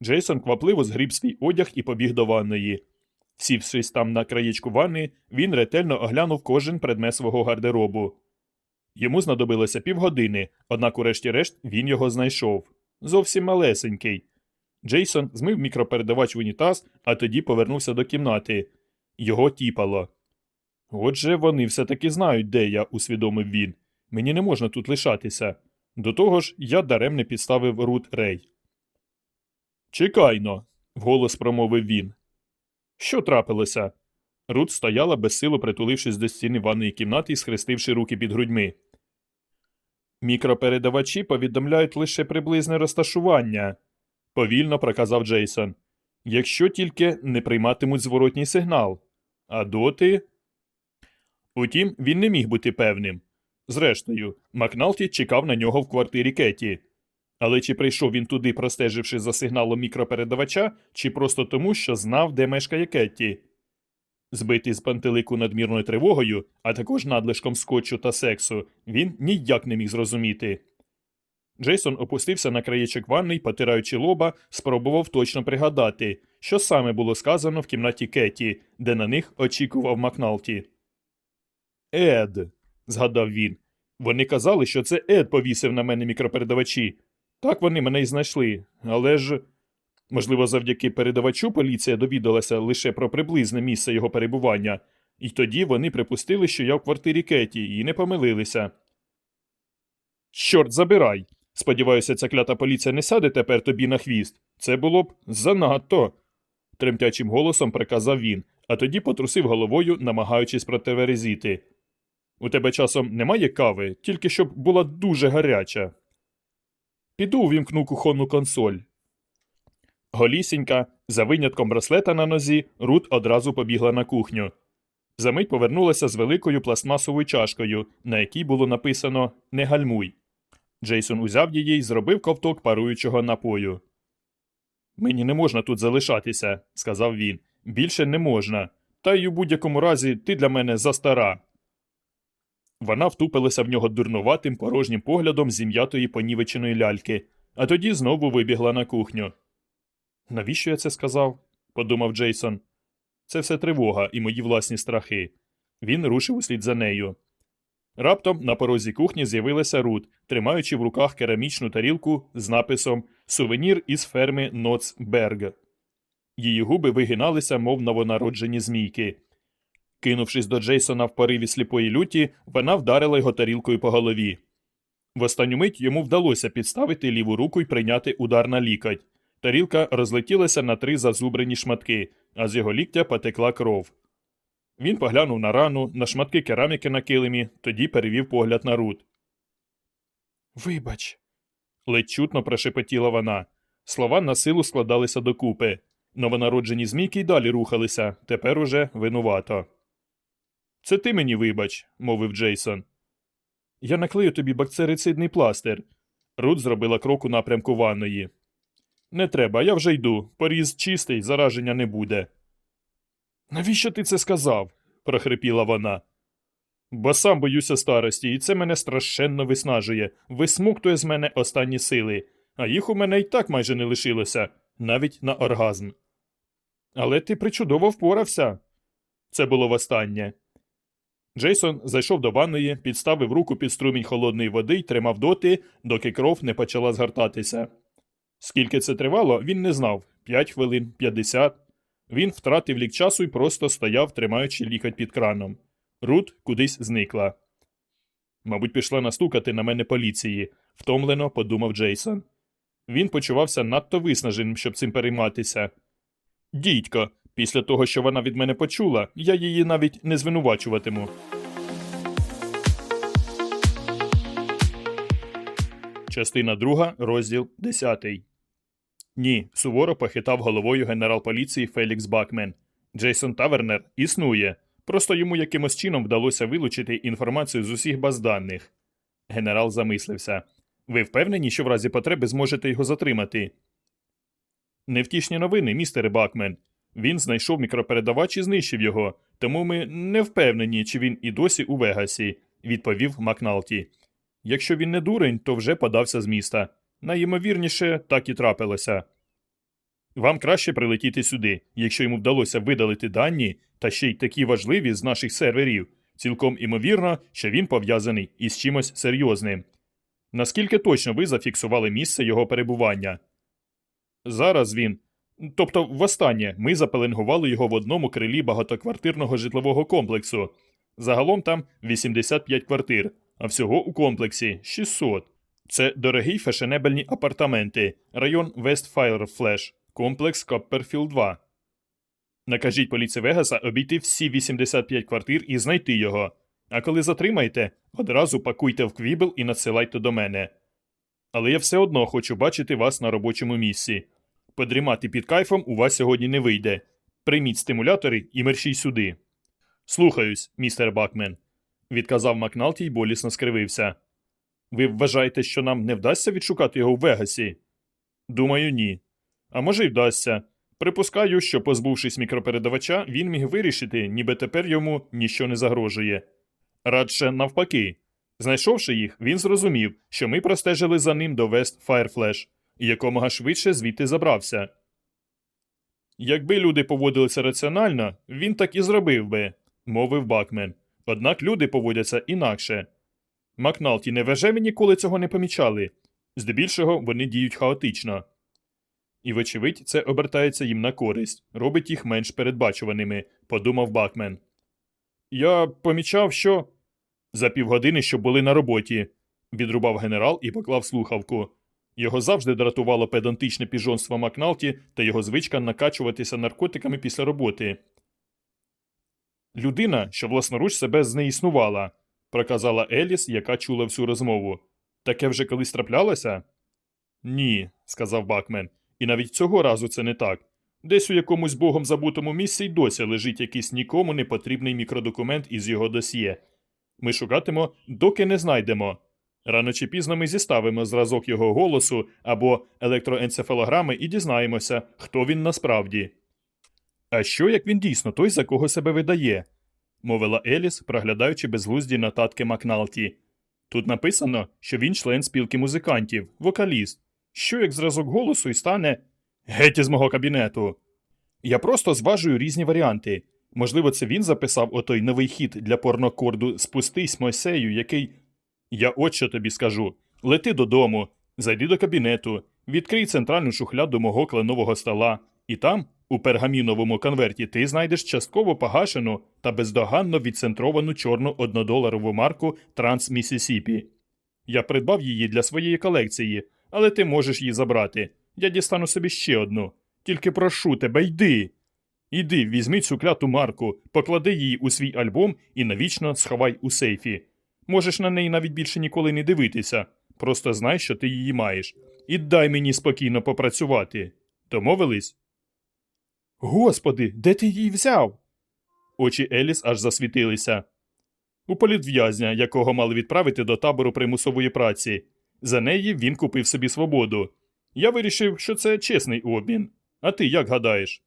Джейсон квапливо згріб свій одяг і побіг до ванної. Сівшись там на краєчку ванни, він ретельно оглянув кожен предмет свого гардеробу. Йому знадобилося півгодини, однак, урешті-решт, він його знайшов. Зовсім малесенький. Джейсон змив мікропередавач в унітаз, а тоді повернувся до кімнати. Його тіпало. Отже, вони все таки знають, де я, усвідомив він. Мені не можна тут лишатися. До того ж, я даремне підставив Рут Рей. Чекайно, вголос промовив він. Що трапилося? Рут стояла безсило притулившись до стіни ванної кімнати і схрестивши руки під грудьми. Мікропередавачі повідомляють лише приблизне розташування, повільно проказав Джейсон. Якщо тільки не прийматимуть зворотній сигнал. А доти. Утім, він не міг бути певним. Зрештою, Макналті чекав на нього в квартирі Кеті. Але чи прийшов він туди, простеживши за сигналом мікропередавача, чи просто тому, що знав, де мешкає Кетті? Збитий з пантелику надмірною тривогою, а також надлишком скотчу та сексу, він ніяк не міг зрозуміти. Джейсон опустився на краєчок ванни й, потираючи лоба, спробував точно пригадати, що саме було сказано в кімнаті Кетті, де на них очікував Макналті. Ед, згадав він. Вони казали, що це Ед повісив на мене мікропередавачі. Так вони мене й знайшли, але ж. Можливо, завдяки передавачу поліція довідалася лише про приблизне місце його перебування, і тоді вони припустили, що я в квартирі Кеті, і не помилилися. Чорт забирай. Сподіваюся, ця клята поліція не сяде тепер тобі на хвіст. Це було б занадто. тремтячим голосом приказав він, а тоді потрусив головою, намагаючись противерезіти. У тебе часом немає кави, тільки щоб була дуже гаряча. Піду увімкну кухонну консоль. Голісінька, за винятком браслета на нозі, Рут одразу побігла на кухню. Замить повернулася з великою пластмасовою чашкою, на якій було написано Не гальмуй. Джейсон узяв її і зробив ковток паруючого напою. Мені не можна тут залишатися, сказав він. Більше не можна. Та й у будь-якому разі ти для мене застара. Вона втупилася в нього дурнуватим порожнім поглядом зім'ятої понівеченої ляльки, а тоді знову вибігла на кухню. Навіщо я це сказав? подумав Джейсон. Це все тривога і мої власні страхи. Він рушив услід за нею. Раптом на порозі кухні з'явилася Рут, тримаючи в руках керамічну тарілку з написом Сувенір із ферми Ноцберг. Її губи вигиналися, мов новонароджені змійки. Кинувшись до Джейсона в пориві сліпої люті, вона вдарила його тарілкою по голові. В останню мить йому вдалося підставити ліву руку і прийняти удар на лікоть. Тарілка розлетілася на три зазубрені шматки, а з його ліктя потекла кров. Він поглянув на рану, на шматки кераміки на килимі, тоді перевів погляд на Рут. Вибач. ледь чутно прошепотіла вона. Слова на силу складалися докупи. Новонароджені змійки й далі рухалися, тепер уже винувато. Це ти мені вибач, мовив Джейсон. Я наклею тобі бактерицидний пластир. Рут зробила крок у напрямку ванної. Не треба, я вже йду. Поріз чистий, зараження не буде. Навіщо ти це сказав? прохрипіла вона. Бо сам боюся старості, і це мене страшенно виснажує, висмуктує з мене останні сили, а їх у мене й так майже не лишилося, навіть на оргазм. Але ти причудово впорався. Це було востаннє. Джейсон зайшов до ванної, підставив руку під струмінь холодної води й тримав доти, доки кров не почала згортатися. Скільки це тривало, він не знав п'ять хвилин, п'ятдесят. Він втратив лік часу і просто стояв, тримаючи лікоть під краном. Рут кудись зникла. Мабуть, пішла настукати на мене поліції, втомлено подумав Джейсон. Він почувався надто виснаженим, щоб цим перейматися. Дідько, після того, що вона від мене почула, я її навіть не звинувачуватиму. Частина друга, розділ 10. Ні, суворо похитав головою генерал поліції Фелікс Бакмен. Джейсон Тавернер існує. Просто йому якимось чином вдалося вилучити інформацію з усіх баз даних. Генерал замислився. Ви впевнені, що в разі потреби зможете його затримати? Невтішні новини, містере Бакмен. Він знайшов мікропередавач і знищив його, тому ми не впевнені, чи він і досі у Вегасі, відповів Макналті. Якщо він не дурень, то вже подався з міста. Найімовірніше, так і трапилося. Вам краще прилетіти сюди, якщо йому вдалося видалити дані, та ще й такі важливі з наших серверів. Цілком імовірно, що він пов'язаний із чимось серйозним. Наскільки точно ви зафіксували місце його перебування? Зараз він. Тобто, востаннє ми запеленгували його в одному крилі багатоквартирного житлового комплексу. Загалом там 85 квартир, а всього у комплексі 600. Це дорогі фешенебельні апартаменти, район Вестфайрфлеш, комплекс Копперфілд 2. Накажіть поліції Вегаса обійти всі 85 квартир і знайти його. А коли затримаєте, одразу пакуйте в квібл і надсилайте до мене. Але я все одно хочу бачити вас на робочому місці. Подрімати під кайфом у вас сьогодні не вийде. Прийміть стимулятори і мерщій сюди. Слухаюсь, містер Бакмен, відказав Макналті й болісно скривився. Ви вважаєте, що нам не вдасться відшукати його в Вегасі? Думаю, ні. А може й вдасться. Припускаю, що, позбувшись мікропередавача, він міг вирішити, ніби тепер йому ніщо не загрожує. Радше навпаки. Знайшовши їх, він зрозумів, що ми простежили за ним до Вест Фаєрфлеш і якомога швидше звідти забрався. Якби люди поводилися раціонально, він так і зробив би, мовив Бакмен. Однак люди поводяться інакше. Макналті не невже ніколи цього не помічали? Здебільшого вони діють хаотично. І, вочевидь, це обертається їм на користь, робить їх менш передбачуваними, подумав Бакмен. Я помічав, що. За півгодини, що були на роботі, відрубав генерал і поклав слухавку. Його завжди дратувало педантичне піжонство Макналті та його звичка накачуватися наркотиками після роботи. Людина, що власноруч себе знеіснувала, проказала Еліс, яка чула всю розмову. Таке вже колись траплялося? Ні, сказав Бакмен. І навіть цього разу це не так. Десь у якомусь богом забутому місці й досі лежить якийсь нікому не потрібний мікродокумент із його досьє. Ми шукатимо, доки не знайдемо. Рано чи пізно ми зіставимо зразок його голосу або електроенцефалограми і дізнаємося, хто він насправді. А що, як він дійсно той, за кого себе видає? Мовила Еліс, проглядаючи безглузді нотатки Макналті. Тут написано, що він член спілки музикантів, вокаліст. Що як зразок голосу і стане геть із мого кабінету? Я просто зважую різні варіанти. Можливо, це він записав отой новий хід для порнокорду Спустись Мойсею, який. Я от що тобі скажу лети додому, зайди до кабінету, відкрий центральну шухляду мого кленового стола, і там, у пергаміновому конверті, ти знайдеш частково погашену та бездоганно відцентровану чорну однодоларову марку Транс Місісіпі. Я придбав її для своєї колекції, але ти можеш її забрати. Я дістану собі ще одну. Тільки прошу тебе, йди. Іди, візьми цю кляту марку, поклади її у свій альбом і навічно сховай у сейфі. Можеш на неї навіть більше ніколи не дивитися. Просто знай, що ти її маєш. І дай мені спокійно попрацювати. Домовились? Господи, де ти її взяв? Очі Еліс аж засвітилися. У політв'язня, якого мали відправити до табору примусової праці. За неї він купив собі свободу. Я вирішив, що це чесний обмін. А ти як гадаєш?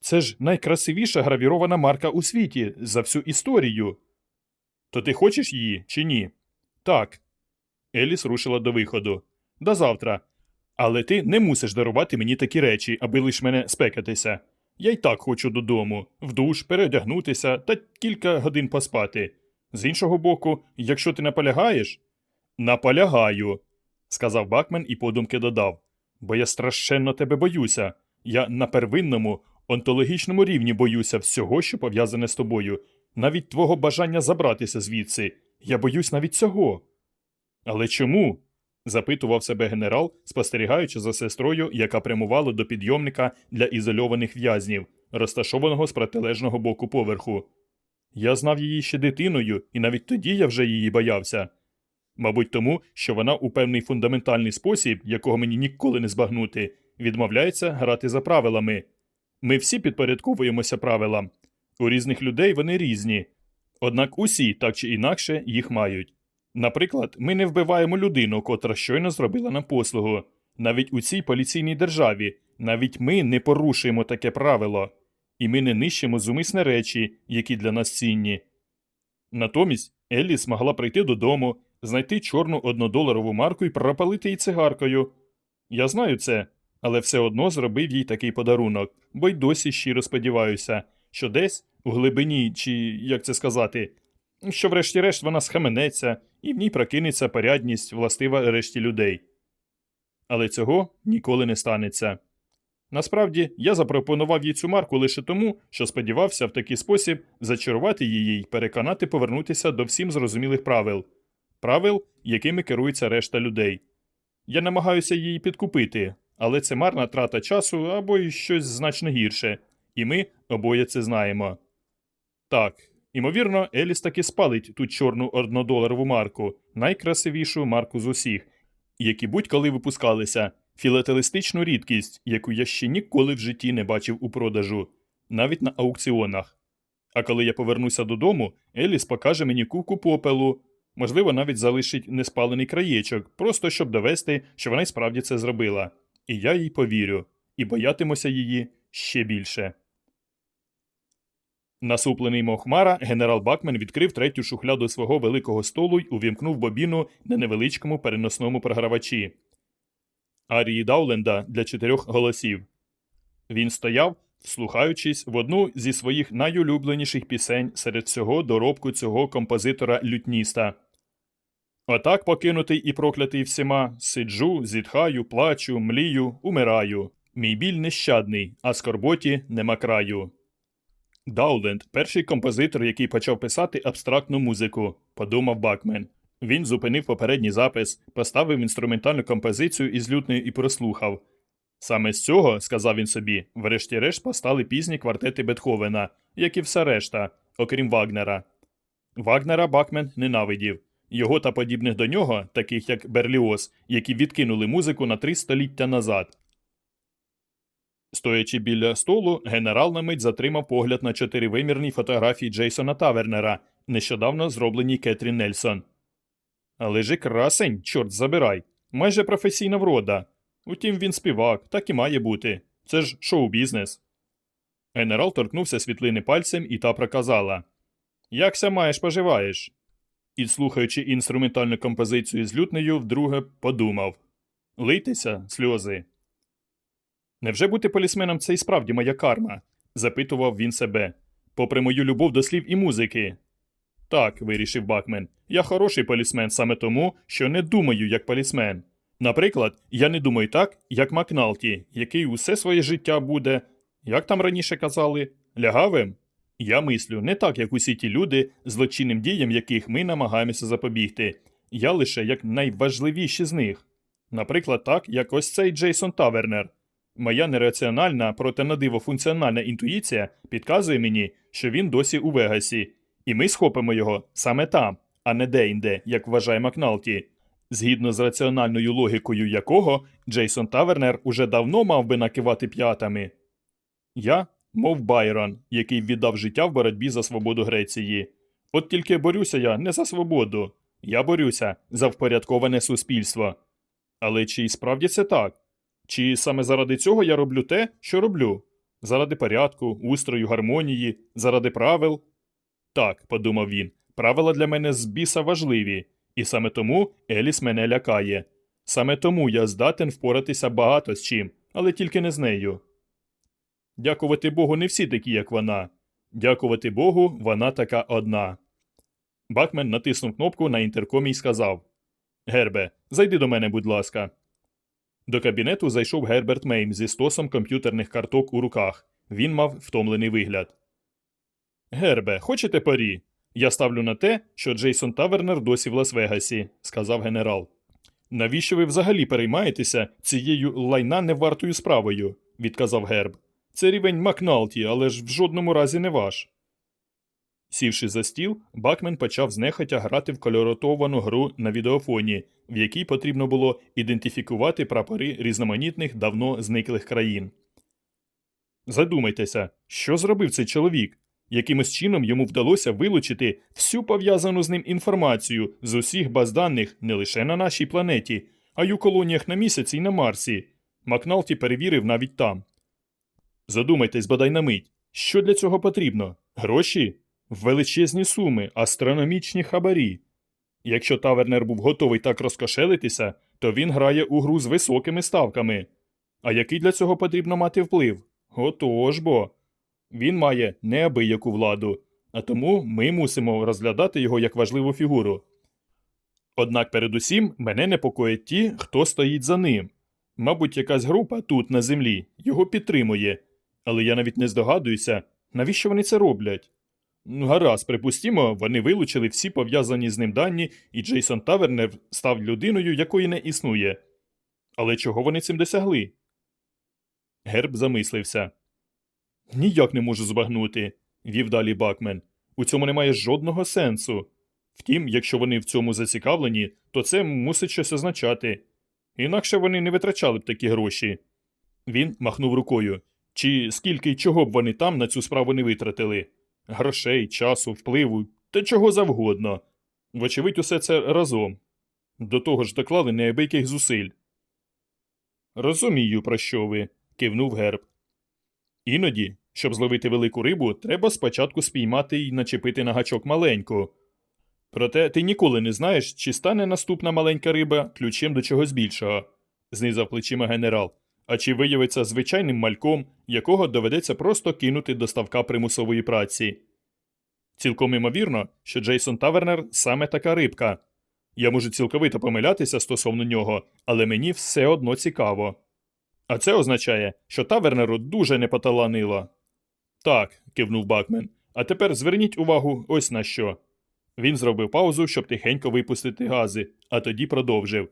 Це ж найкрасивіша гравірована марка у світі за всю історію. То ти хочеш її чи ні? Так. Еліс рушила до виходу. До завтра. Але ти не мусиш дарувати мені такі речі, аби лиш мене спекатися. Я й так хочу додому, в душ, переодягнутися та кілька годин поспати. З іншого боку, якщо ти наполягаєш. Наполягаю, сказав Бакмен і подумки додав. Бо я страшенно тебе боюся. Я на первинному, онтологічному рівні боюся всього, що пов'язане з тобою, навіть твого бажання забратися звідси. Я боюсь навіть цього. Але чому? Запитував себе генерал, спостерігаючи за сестрою, яка прямувала до підйомника для ізольованих в'язнів, розташованого з протилежного боку поверху. Я знав її ще дитиною, і навіть тоді я вже її боявся. Мабуть, тому, що вона у певний фундаментальний спосіб, якого мені ніколи не збагнути, відмовляється грати за правилами. Ми всі підпорядковуємося правилам. У різних людей вони різні. Однак усі, так чи інакше, їх мають. Наприклад, ми не вбиваємо людину, котра щойно зробила нам послугу. Навіть у цій поліційній державі, навіть ми не порушуємо таке правило, і ми не нищимо зумисне речі, які для нас цінні. Натомість Елліс могла прийти додому, знайти чорну однодоларову марку і пропалити її цигаркою. Я знаю це, але все одно зробив їй такий подарунок, бо й досі щиро сподіваюся, що десь у глибині, чи як це сказати, що, врешті-решт, вона схаменеться і в ній прокинеться порядність, властива решті людей. Але цього ніколи не станеться. Насправді, я запропонував їй цю марку лише тому, що сподівався в такий спосіб зачарувати її й переконати повернутися до всім зрозумілих правил правил, якими керується решта людей. Я намагаюся її підкупити, але це марна трата часу або щось значно гірше, і ми обоє це знаємо. Так, імовірно, Еліс таки спалить ту чорну однодоларову марку, найкрасивішу марку з усіх, які будь-коли випускалися, філателистичну рідкість, яку я ще ніколи в житті не бачив у продажу, навіть на аукціонах. А коли я повернуся додому, Еліс покаже мені куку попелу. Можливо, навіть залишить неспалений краєчок, просто щоб довести, що вона й справді це зробила. І я їй повірю, і боятимуся її ще більше. Насуплений мохмара, генерал Бакмен відкрив третю шухляду свого великого столу й увімкнув бобіну на невеличкому переносному програвачі. Арії Дауленда для чотирьох голосів. Він стояв, вслухаючись в одну зі своїх найулюбленіших пісень серед всього доробку цього композитора лютніста. Отак покинутий і проклятий всіма, сиджу, зітхаю, плачу, млію, умираю. Мій біль нещадний, а скорботі нема краю. Дауленд перший композитор, який почав писати абстрактну музику, подумав Бакмен. Він зупинив попередній запис, поставив інструментальну композицію із лютнею і прослухав. Саме з цього, сказав він собі, врешті-решт постали пізні квартети Бетховена, як і все решта, окрім Вагнера. Вагнера Бакмен ненавидів. Його та подібних до нього, таких як Берліоз, які відкинули музику на три століття назад. Стоячи біля столу, генерал на мить затримав погляд на чотиривимірній фотографії Джейсона Тавернера, нещодавно зробленій Кетрін Нельсон. Але ж і красень, чорт забирай, майже професійна врода. Утім, він співак, так і має бути. Це ж шоу-бізнес. Генерал торкнувся світлини пальцем, і та проказала Якся маєш поживаєш? І, слухаючи інструментальну композицію з лютнею, вдруге подумав Лийтеся, сльози. Невже бути полісменом це і справді моя карма? запитував він себе. Попри мою любов до слів і музики. Так, вирішив Бакмен, я хороший полісмен саме тому, що не думаю як полісмен. Наприклад, я не думаю так, як Макналті, який усе своє життя буде, як там раніше казали, лягавим. Я мислю не так, як усі ті люди, злочинним діям яких ми намагаємося запобігти. Я лише як найважливіші з них. Наприклад, так, як ось цей Джейсон Тавернер. Моя нераціональна, проте надиво функціональна інтуїція підказує мені, що він досі у Вегасі, і ми схопимо його саме там, а не де-інде, як вважає Макналті. Згідно з раціональною логікою якого Джейсон Тавернер уже давно мав би накивати п'ятами. Я, мов Байрон, який віддав життя в боротьбі за свободу Греції. От тільки борюся я не за свободу, я борюся за впорядковане суспільство. Але чи і справді це так? Чи саме заради цього я роблю те, що роблю? Заради порядку, устрою, гармонії, заради правил? Так, подумав він, правила для мене з біса важливі, і саме тому Еліс мене лякає. Саме тому я здатен впоратися багато з чим, але тільки не з нею. Дякувати Богу, не всі такі, як вона. Дякувати Богу, вона така одна. Бакмен натиснув кнопку на інтеркомі й сказав Гербе, зайди до мене, будь ласка. До кабінету зайшов Герберт Мейм зі стосом комп'ютерних карток у руках. Він мав втомлений вигляд. Гербе, хочете парі? Я ставлю на те, що Джейсон Тавернер досі в Лас-Вегасі, сказав генерал. Навіщо ви взагалі переймаєтеся цією лайна не вартою справою? відказав Герб. Це рівень Макналті, але ж в жодному разі не ваш. Сівши за стіл, Бакмен почав знехотя грати в кольорокодовану гру на відеофоні, в якій потрібно було ідентифікувати прапори різноманітних давно зниклих країн. Задумайтеся, що зробив цей чоловік? Якимось чином йому вдалося вилучити всю пов'язану з ним інформацію з усіх баз даних не лише на нашій планеті, а й у колоніях на місяці й на Марсі. Макналті перевірив навіть там. Задумайтесь, бодай на мить, що для цього потрібно? Гроші? Величезні суми, астрономічні хабарі. Якщо Тавернер був готовий так розкошелитися, то він грає у гру з високими ставками. А який для цього потрібно мати вплив? Отож бо. Він має неабияку владу, а тому ми мусимо розглядати його як важливу фігуру. Однак передусім мене непокоїть ті, хто стоїть за ним. Мабуть, якась група тут, на землі, його підтримує, але я навіть не здогадуюся, навіщо вони це роблять. Ну, гаразд, припустімо, вони вилучили всі пов'язані з ним дані, і Джейсон Тавернер став людиною, якої не існує. Але чого вони цим досягли? Герб замислився. Ніяк не можу збагнути, вів далі Бакмен. У цьому немає жодного сенсу. Втім, якщо вони в цьому зацікавлені, то це мусить щось означати. Інакше вони не витрачали б такі гроші. Він махнув рукою. Чи скільки чого б вони там на цю справу не витратили? Грошей, часу, впливу та чого завгодно. Вочевидь, усе це разом. До того ж доклали неабияких зусиль. Розумію, про що ви, кивнув герб. Іноді, щоб зловити велику рибу, треба спочатку спіймати і начепити на гачок маленьку. Проте ти ніколи не знаєш, чи стане наступна маленька риба ключем до чогось більшого, знизав плечима генерал, а чи виявиться звичайним мальком, якого доведеться просто кинути до ставка примусової праці. Цілком імовірно, що Джейсон Тавернер саме така рибка. Я можу цілковито помилятися стосовно нього, але мені все одно цікаво. А це означає, що Тавернеру дуже не поталанило. Так, кивнув Бакмен. А тепер зверніть увагу ось на що. Він зробив паузу, щоб тихенько випустити гази, а тоді продовжив.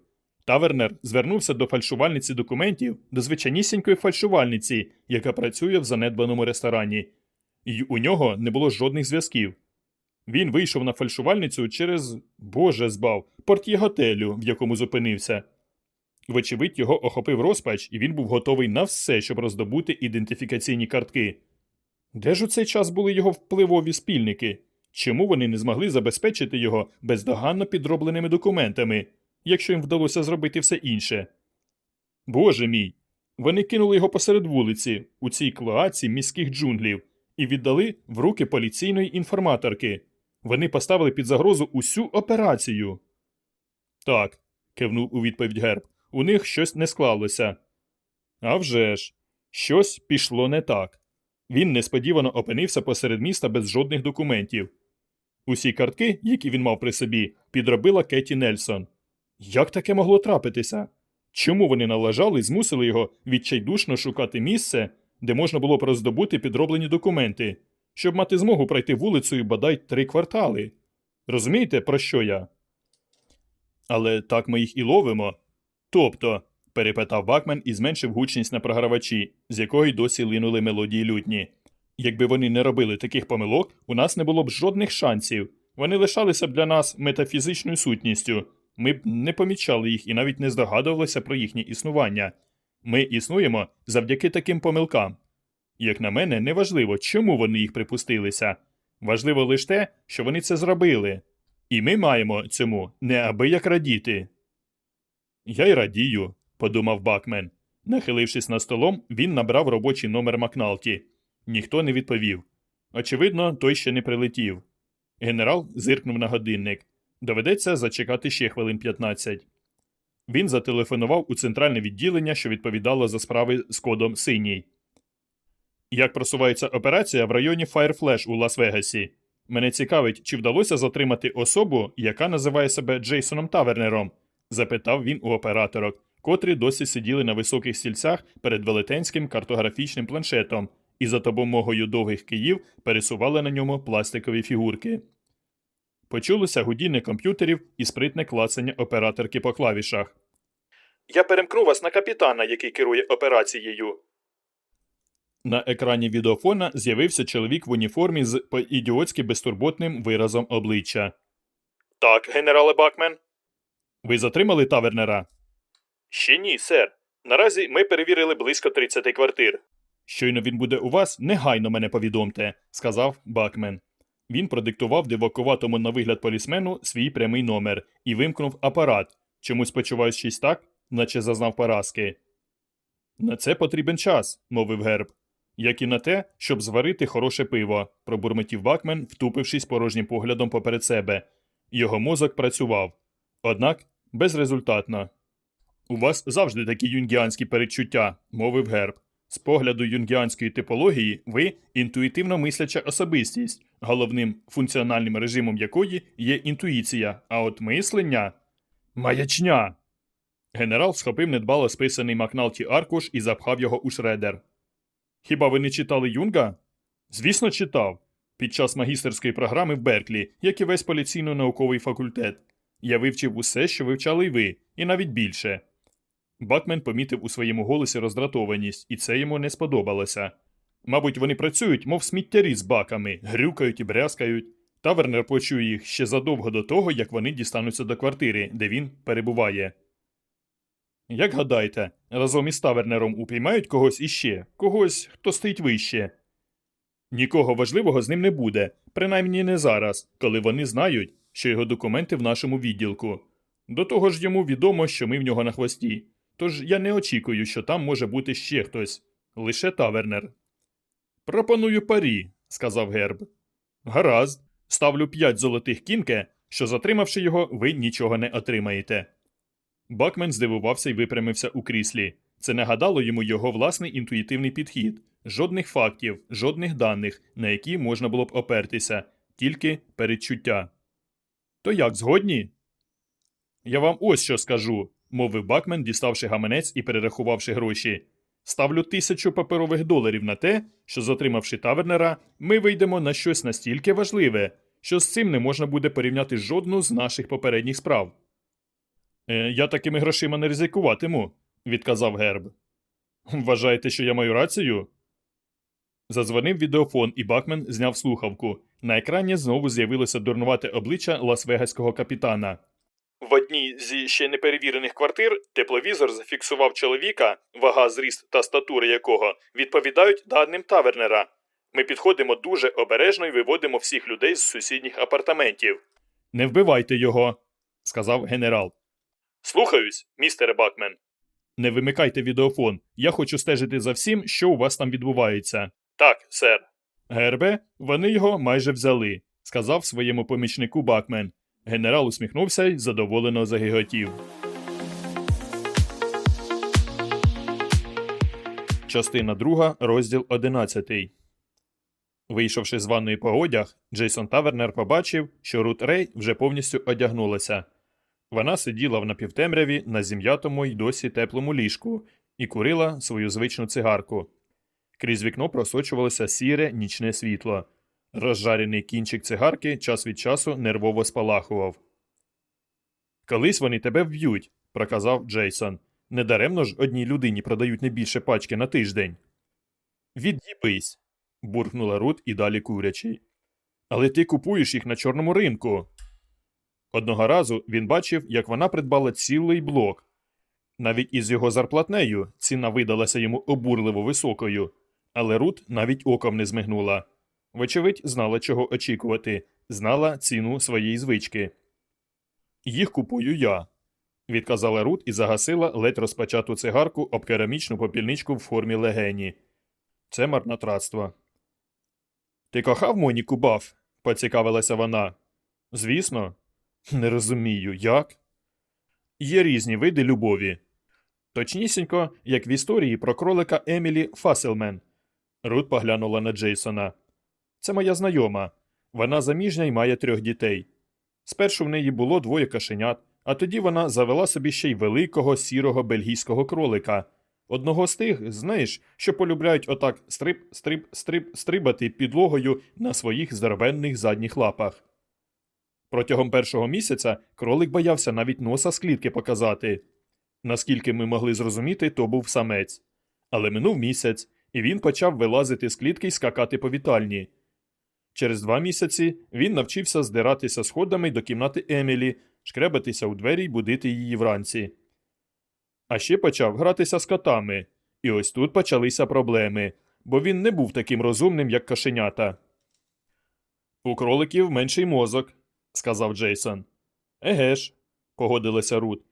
Тавернер звернувся до фальшувальниці документів, до звичайнісінької фальшувальниці, яка працює в занедбаному ресторані. І у нього не було жодних зв'язків. Він вийшов на фальшувальницю через, боже збав, портє готелю, в якому зупинився. Вочевидь, його охопив розпач, і він був готовий на все, щоб роздобути ідентифікаційні картки. Де ж у цей час були його впливові спільники? Чому вони не змогли забезпечити його бездоганно підробленими документами, якщо їм вдалося зробити все інше? Боже мій! Вони кинули його посеред вулиці, у цій клоаці міських джунглів, і віддали в руки поліційної інформаторки. Вони поставили під загрозу усю операцію. Так, кивнув у відповідь герб, у них щось не склалося. «А вже ж, щось пішло не так. Він несподівано опинився посеред міста без жодних документів. Усі картки, які він мав при собі, підробила Кеті Нельсон. Як таке могло трапитися? Чому вони налажали і змусили його відчайдушно шукати місце, де можна було б роздобути підроблені документи, щоб мати змогу пройти вулицею бодай три квартали? Розумієте, про що я? Але так ми їх і ловимо. Тобто, перепитав Бакмен і зменшив гучність на програвачі, з якої досі линули мелодії лютні. Якби вони не робили таких помилок, у нас не було б жодних шансів. Вони лишалися б для нас метафізичною сутністю. Ми б не помічали їх і навіть не здогадувалися про їхнє існування. Ми існуємо завдяки таким помилкам. Як на мене, неважливо, чому вони їх припустилися. Важливо лише те, що вони це зробили. І ми маємо цьому неабияк радіти. Я й радію, подумав Бакмен. Нахилившись над столом, він набрав робочий номер Макналті. Ніхто не відповів. Очевидно, той ще не прилетів. Генерал зиркнув на годинник. Доведеться зачекати ще хвилин 15. Він зателефонував у центральне відділення, що відповідало за справи з кодом Синій. Як просувається операція в районі Fireflash у Лас-Вегасі? Мене цікавить, чи вдалося затримати особу, яка називає себе Джейсоном Тавернером? запитав він у операторок, котрі досі сиділи на високих стільцях перед велетенським картографічним планшетом і за допомогою довгих київ пересували на ньому пластикові фігурки. Почулося гудіння комп'ютерів і спритне клацання операторки по клавішах. Я перемкну вас на капітана, який керує операцією. На екрані відеофона з'явився чоловік в уніформі з по-ідіотськи безтурботним виразом обличчя. Так, генерале Бакмен. Ви затримали тавернера? Ще ні, сер. Наразі ми перевірили близько 30 квартир. Щойно він буде у вас, негайно мене повідомте, сказав Бакмен. Він продиктував дивакуватому на вигляд полісмену свій прямий номер і вимкнув апарат, чомусь почуваючись так, наче зазнав поразки. На це потрібен час, мовив герб. Як і на те, щоб зварити хороше пиво, пробурмотів Бакмен, втупившись порожнім поглядом поперед себе. Його мозок працював. Однак безрезультатно. У вас завжди такі юнгіанські передчуття, мовив герб. З погляду юнгіанської типології, ви інтуїтивно мисляча особистість, головним функціональним режимом якої є інтуїція, а от мислення маячня. Генерал схопив недбало списаний Макналті аркуш і запхав його у шредер. Хіба ви не читали Юнга? Звісно, читав. Під час магістерської програми в Берклі, як і весь поліційно-науковий факультет. Я вивчив усе, що вивчали й ви, і навіть більше. Бакмен помітив у своєму голосі роздратованість, і це йому не сподобалося. Мабуть, вони працюють, мов сміттярі з баками, грюкають і брязкають. Тавернер почує їх ще задовго до того, як вони дістануться до квартири, де він перебуває. Як гадаєте, разом із тавернером упіймають когось іще, когось, хто стоїть вище. Нікого важливого з ним не буде, принаймні не зараз, коли вони знають, що його документи в нашому відділку. До того ж йому відомо, що ми в нього на хвості. Тож я не очікую, що там може бути ще хтось. Лише тавернер. Пропоную парі, сказав Герб. Гаразд, ставлю п'ять золотих кінке, що затримавши його, ви нічого не отримаєте. Бакмен здивувався і випрямився у кріслі. Це нагадало йому його власний інтуїтивний підхід. Жодних фактів, жодних даних, на які можна було б опертися, тільки передчуття. То як згодні? Я вам ось що скажу, мовив Бакмен, діставши гаманець і перерахувавши гроші. Ставлю тисячу паперових доларів на те, що, затримавши тавернера, ми вийдемо на щось настільки важливе, що з цим не можна буде порівняти жодну з наших попередніх справ. Е, я такими грошима не ризикуватиму, відказав Герб. Вважаєте, що я маю рацію? Задзвонив відеофон, і Бакмен зняв слухавку. На екрані знову з'явилося дурнувате обличчя Лас-Вегаського капітана. В одній зі ще неперевірених квартир тепловізор зафіксував чоловіка, вага, зріст та статури якого відповідають даним тавернера. Ми підходимо дуже обережно і виводимо всіх людей з сусідніх апартаментів. Не вбивайте його, сказав генерал. Слухаюсь, містере Бакмен. Не вимикайте відеофон. Я хочу стежити за всім, що у вас там відбувається. Так, сер. Гербе, вони його майже взяли, сказав своєму помічнику Бакмен. Генерал усміхнувся й задоволено загиготів. Частина 2, розділ 11. Вийшовши з ванної по одяг, Джейсон Тавернер побачив, що Рут Рей вже повністю одягнулася. Вона сиділа в напівтемряві на зім'ятому й досі теплому ліжку і курила свою звичну цигарку. Крізь вікно просочувалося сіре нічне світло. Розжарений кінчик цигарки час від часу нервово спалахував. Колись вони тебе вб'ють, проказав Джейсон. Недаремно ж одній людині продають не більше пачки на тиждень. Від'їбись. буркнула Рут і далі курячий. Але ти купуєш їх на чорному ринку. Одного разу він бачив, як вона придбала цілий блок. Навіть із його зарплатнею ціна видалася йому обурливо високою, але Рут навіть оком не змигнула. Вочевидь, знала, чого очікувати, знала ціну своєї звички. Їх купую я, відказала Рут і загасила ледь розпочату цигарку об керамічну попільничку в формі легені. Це марнотратство. Ти кохав Моніку Баф? поцікавилася вона. Звісно, не розумію, як. Є різні види любові. Точнісінько, як в історії про кролика Емілі Фаселмен. Рут поглянула на Джейсона. Це моя знайома. Вона заміжня і має трьох дітей. Спершу в неї було двоє кашенят, а тоді вона завела собі ще й великого сірого бельгійського кролика. Одного з тих, знаєш, що полюбляють отак стрип, стрип, стрип, стрибати підлогою на своїх здоровенних задніх лапах. Протягом першого місяця кролик боявся навіть носа з клітки показати. Наскільки ми могли зрозуміти, то був самець. Але минув місяць, і він почав вилазити з клітки й скакати по вітальні. Через два місяці він навчився здиратися сходами до кімнати Емілі, шкребатися у двері й будити її вранці. А ще почав гратися з котами, і ось тут почалися проблеми, бо він не був таким розумним, як кошенята. У кроликів менший мозок, сказав Джейсон. Еге ж, погодилася Рут.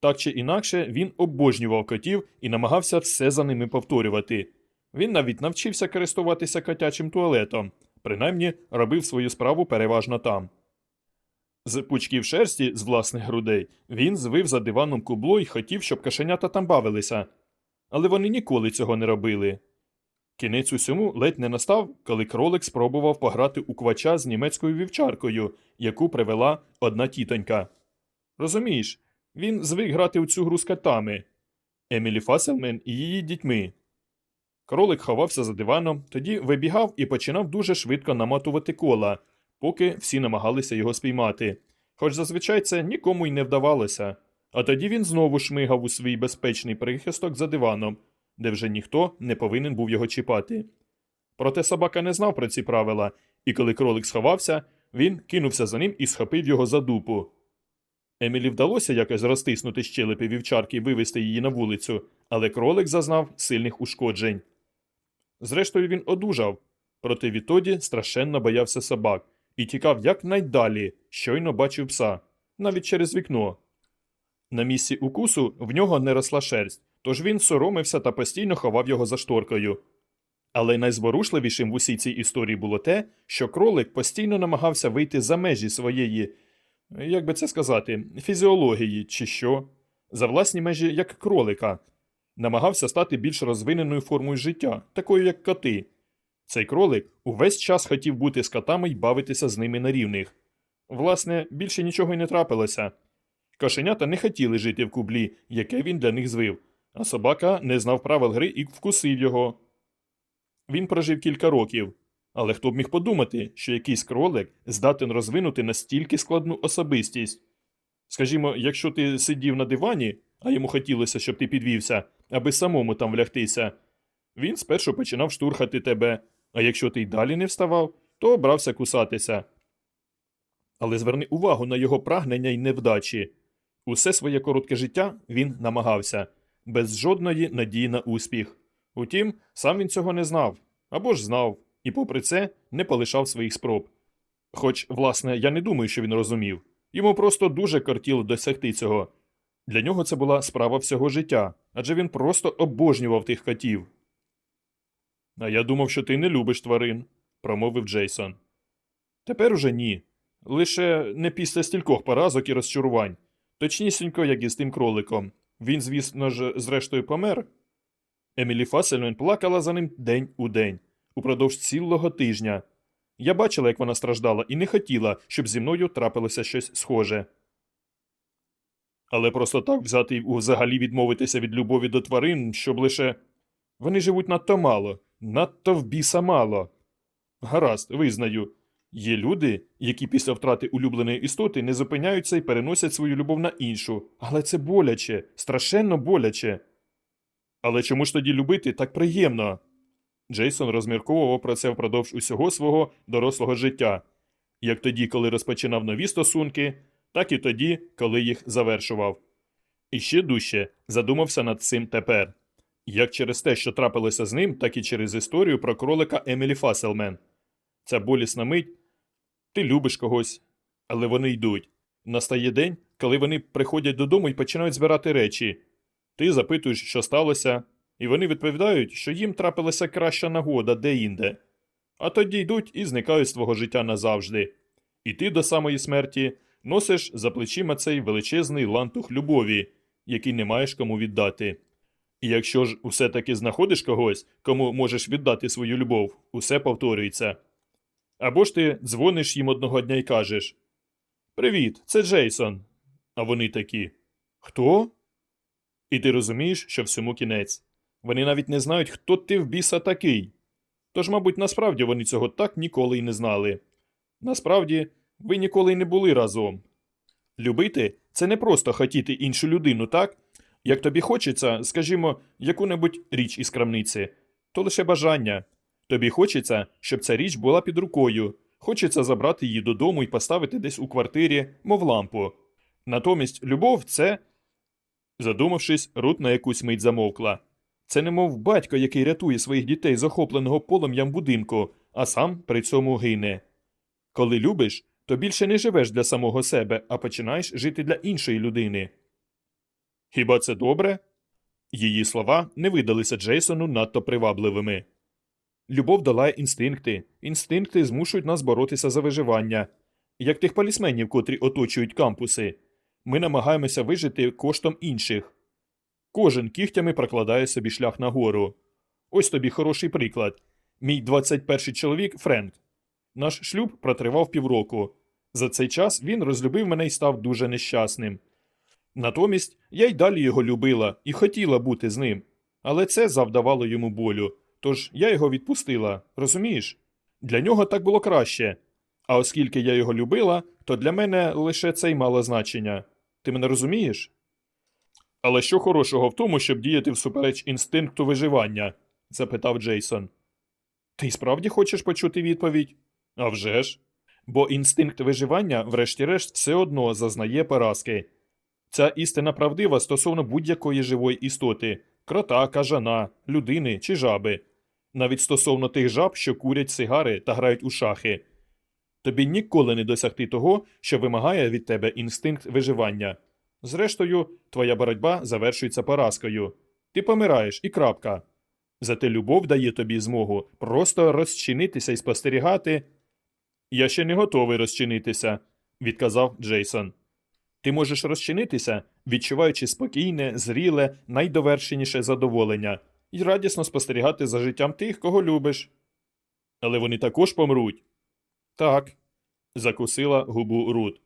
Так чи інакше він обожнював котів і намагався все за ними повторювати. Він навіть навчився користуватися котячим туалетом, принаймні робив свою справу переважно там. З пучків шерсті з власних грудей він звив за диваном кубло і хотів, щоб кашенята там бавилися. Але вони ніколи цього не робили. Кінець усьому ледь не настав, коли кролик спробував пограти у квача з німецькою вівчаркою, яку привела одна тітонька. Розумієш, він звик грати у цю гру з котами Емілі Фаселмен і її дітьми. Кролик ховався за диваном, тоді вибігав і починав дуже швидко наматувати кола, поки всі намагалися його спіймати. Хоч зазвичай це нікому й не вдавалося. А тоді він знову шмигав у свій безпечний прихисток за диваном, де вже ніхто не повинен був його чіпати. Проте собака не знав про ці правила, і коли кролик сховався, він кинувся за ним і схопив його за дупу. Емілі вдалося якось розтиснути щелепи вівчарки і вивести її на вулицю, але кролик зазнав сильних ушкоджень. Зрештою, він одужав, проте відтоді страшенно боявся собак і тікав якнайдалі, щойно бачив пса, навіть через вікно. На місці укусу в нього не росла шерсть, тож він соромився та постійно ховав його за шторкою. Але найзворушливішим в усій цій історії було те, що кролик постійно намагався вийти за межі своєї, як би це сказати, фізіології чи що, за власні межі як кролика, намагався стати більш розвиненою формою життя, такою як коти. Цей кролик увесь час хотів бути з котами й бавитися з ними на рівних. Власне, більше нічого й не трапилося. Кошенята не хотіли жити в кублі, яке він для них звив, а собака не знав правил гри і вкусив його. Він прожив кілька років, але хто б міг подумати, що якийсь кролик здатен розвинути настільки складну особистість. Скажімо, якщо ти сидів на дивані, а йому хотілося, щоб ти підвівся, аби самому там влягтися, він спершу починав штурхати тебе, а якщо ти й далі не вставав, то брався кусатися. Але зверни увагу на його прагнення й невдачі. Усе своє коротке життя він намагався, без жодної надії на успіх. Утім, сам він цього не знав або ж знав, і, попри це, не полишав своїх спроб. Хоч, власне, я не думаю, що він розумів йому просто дуже кортіло досягти цього. Для нього це була справа всього життя, адже він просто обожнював тих котів. А я думав, що ти не любиш тварин, промовив Джейсон. Тепер уже ні. Лише не після стількох поразок і розчарувань, точнісінько, як і з тим кроликом. Він, звісно ж, зрештою помер. Емілі Фасельмен плакала за ним день у день, упродовж цілого тижня. Я бачила, як вона страждала, і не хотіла, щоб зі мною трапилося щось схоже. Але просто так взяти й взагалі відмовитися від любові до тварин, щоб лише. Вони живуть надто мало, надто в біса мало. Гаразд, визнаю. Є люди, які після втрати улюбленої істоти не зупиняються і переносять свою любов на іншу, але це боляче, страшенно боляче. Але чому ж тоді любити так приємно? Джейсон розмірковував про це впродовж усього свого дорослого життя, як тоді, коли розпочинав нові стосунки, так і тоді, коли їх завершував. І ще дужче задумався над цим тепер як через те, що трапилося з ним, так і через історію про кролика Емілі Фаселмен. Ця болісна мить ти любиш когось, але вони йдуть. Настає день, коли вони приходять додому і починають збирати речі. Ти запитуєш, що сталося, і вони відповідають, що їм трапилася краща нагода де-інде. А тоді йдуть і зникають з твого життя назавжди. І ти до самої смерті носиш за плечима цей величезний лантух любові, який не маєш кому віддати. І якщо ж усе таки знаходиш когось, кому можеш віддати свою любов, усе повторюється. Або ж ти дзвониш їм одного дня і кажеш Привіт, це Джейсон. А вони такі Хто? І ти розумієш, що всьому кінець. Вони навіть не знають, хто ти в біса такий. Тож, мабуть, насправді вони цього так ніколи й не знали. Насправді, ви ніколи не були разом. Любити це не просто хотіти іншу людину, так? Як тобі хочеться, скажімо, яку-небудь річ із крамниці, то лише бажання. Тобі хочеться, щоб ця річ була під рукою, хочеться забрати її додому і поставити десь у квартирі, мов лампу. Натомість любов це. Задумавшись, Рут на якусь мить замовкла. Це немов батько, який рятує своїх дітей з охопленого полум'ям будинку, а сам при цьому гине. Коли любиш, то більше не живеш для самого себе, а починаєш жити для іншої людини. Хіба це добре? Її слова не видалися Джейсону надто привабливими. Любов долає інстинкти, інстинкти змушують нас боротися за виживання, як тих полісменів, котрі оточують кампуси. Ми намагаємося вижити коштом інших. Кожен кігтями прокладає собі шлях нагору. Ось тобі хороший приклад. Мій 21-й чоловік Френк. Наш шлюб протривав півроку. За цей час він розлюбив мене і став дуже нещасним. Натомість я й далі його любила і хотіла бути з ним, але це завдавало йому болю, тож я його відпустила, розумієш? Для нього так було краще. А оскільки я його любила, то для мене лише це й мало значення. Ти мене розумієш? Але що хорошого в тому, щоб діяти всупереч інстинкту виживання? запитав Джейсон. Ти справді хочеш почути відповідь? «А вже ж. Бо інстинкт виживання, врешті-решт, все одно зазнає поразки. Ця істина правдива стосовно будь-якої живої істоти крота, кажана, людини чи жаби, навіть стосовно тих жаб, що курять сигари та грають у шахи. Тобі ніколи не досягти того, що вимагає від тебе інстинкт виживання. Зрештою, твоя боротьба завершується поразкою. Ти помираєш і крапка. Зате любов дає тобі змогу просто розчинитися і спостерігати. Я ще не готовий розчинитися, відказав Джейсон. Ти можеш розчинитися, відчуваючи спокійне, зріле, найдовершеніше задоволення, і радісно спостерігати за життям тих, кого любиш. Але вони також помруть. Так, закусила губу Рут.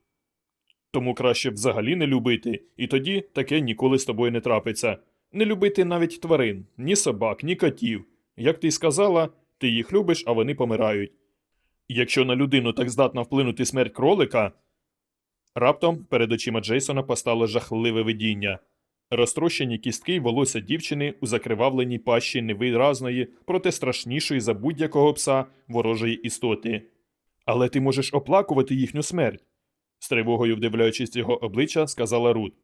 Тому краще взагалі не любити, і тоді таке ніколи з тобою не трапиться. Не любити навіть тварин, ні собак, ні котів. Як ти сказала, ти їх любиш, а вони помирають. Якщо на людину так здатна вплинути смерть кролика. Раптом перед очима Джейсона постало жахливе видіння. Розтрощені кістки й волосся дівчини у закривавленій пащі невиразної, проте страшнішої за будь-якого пса ворожої істоти. Але ти можеш оплакувати їхню смерть, з тривогою вдивляючись його обличчя, сказала Рут.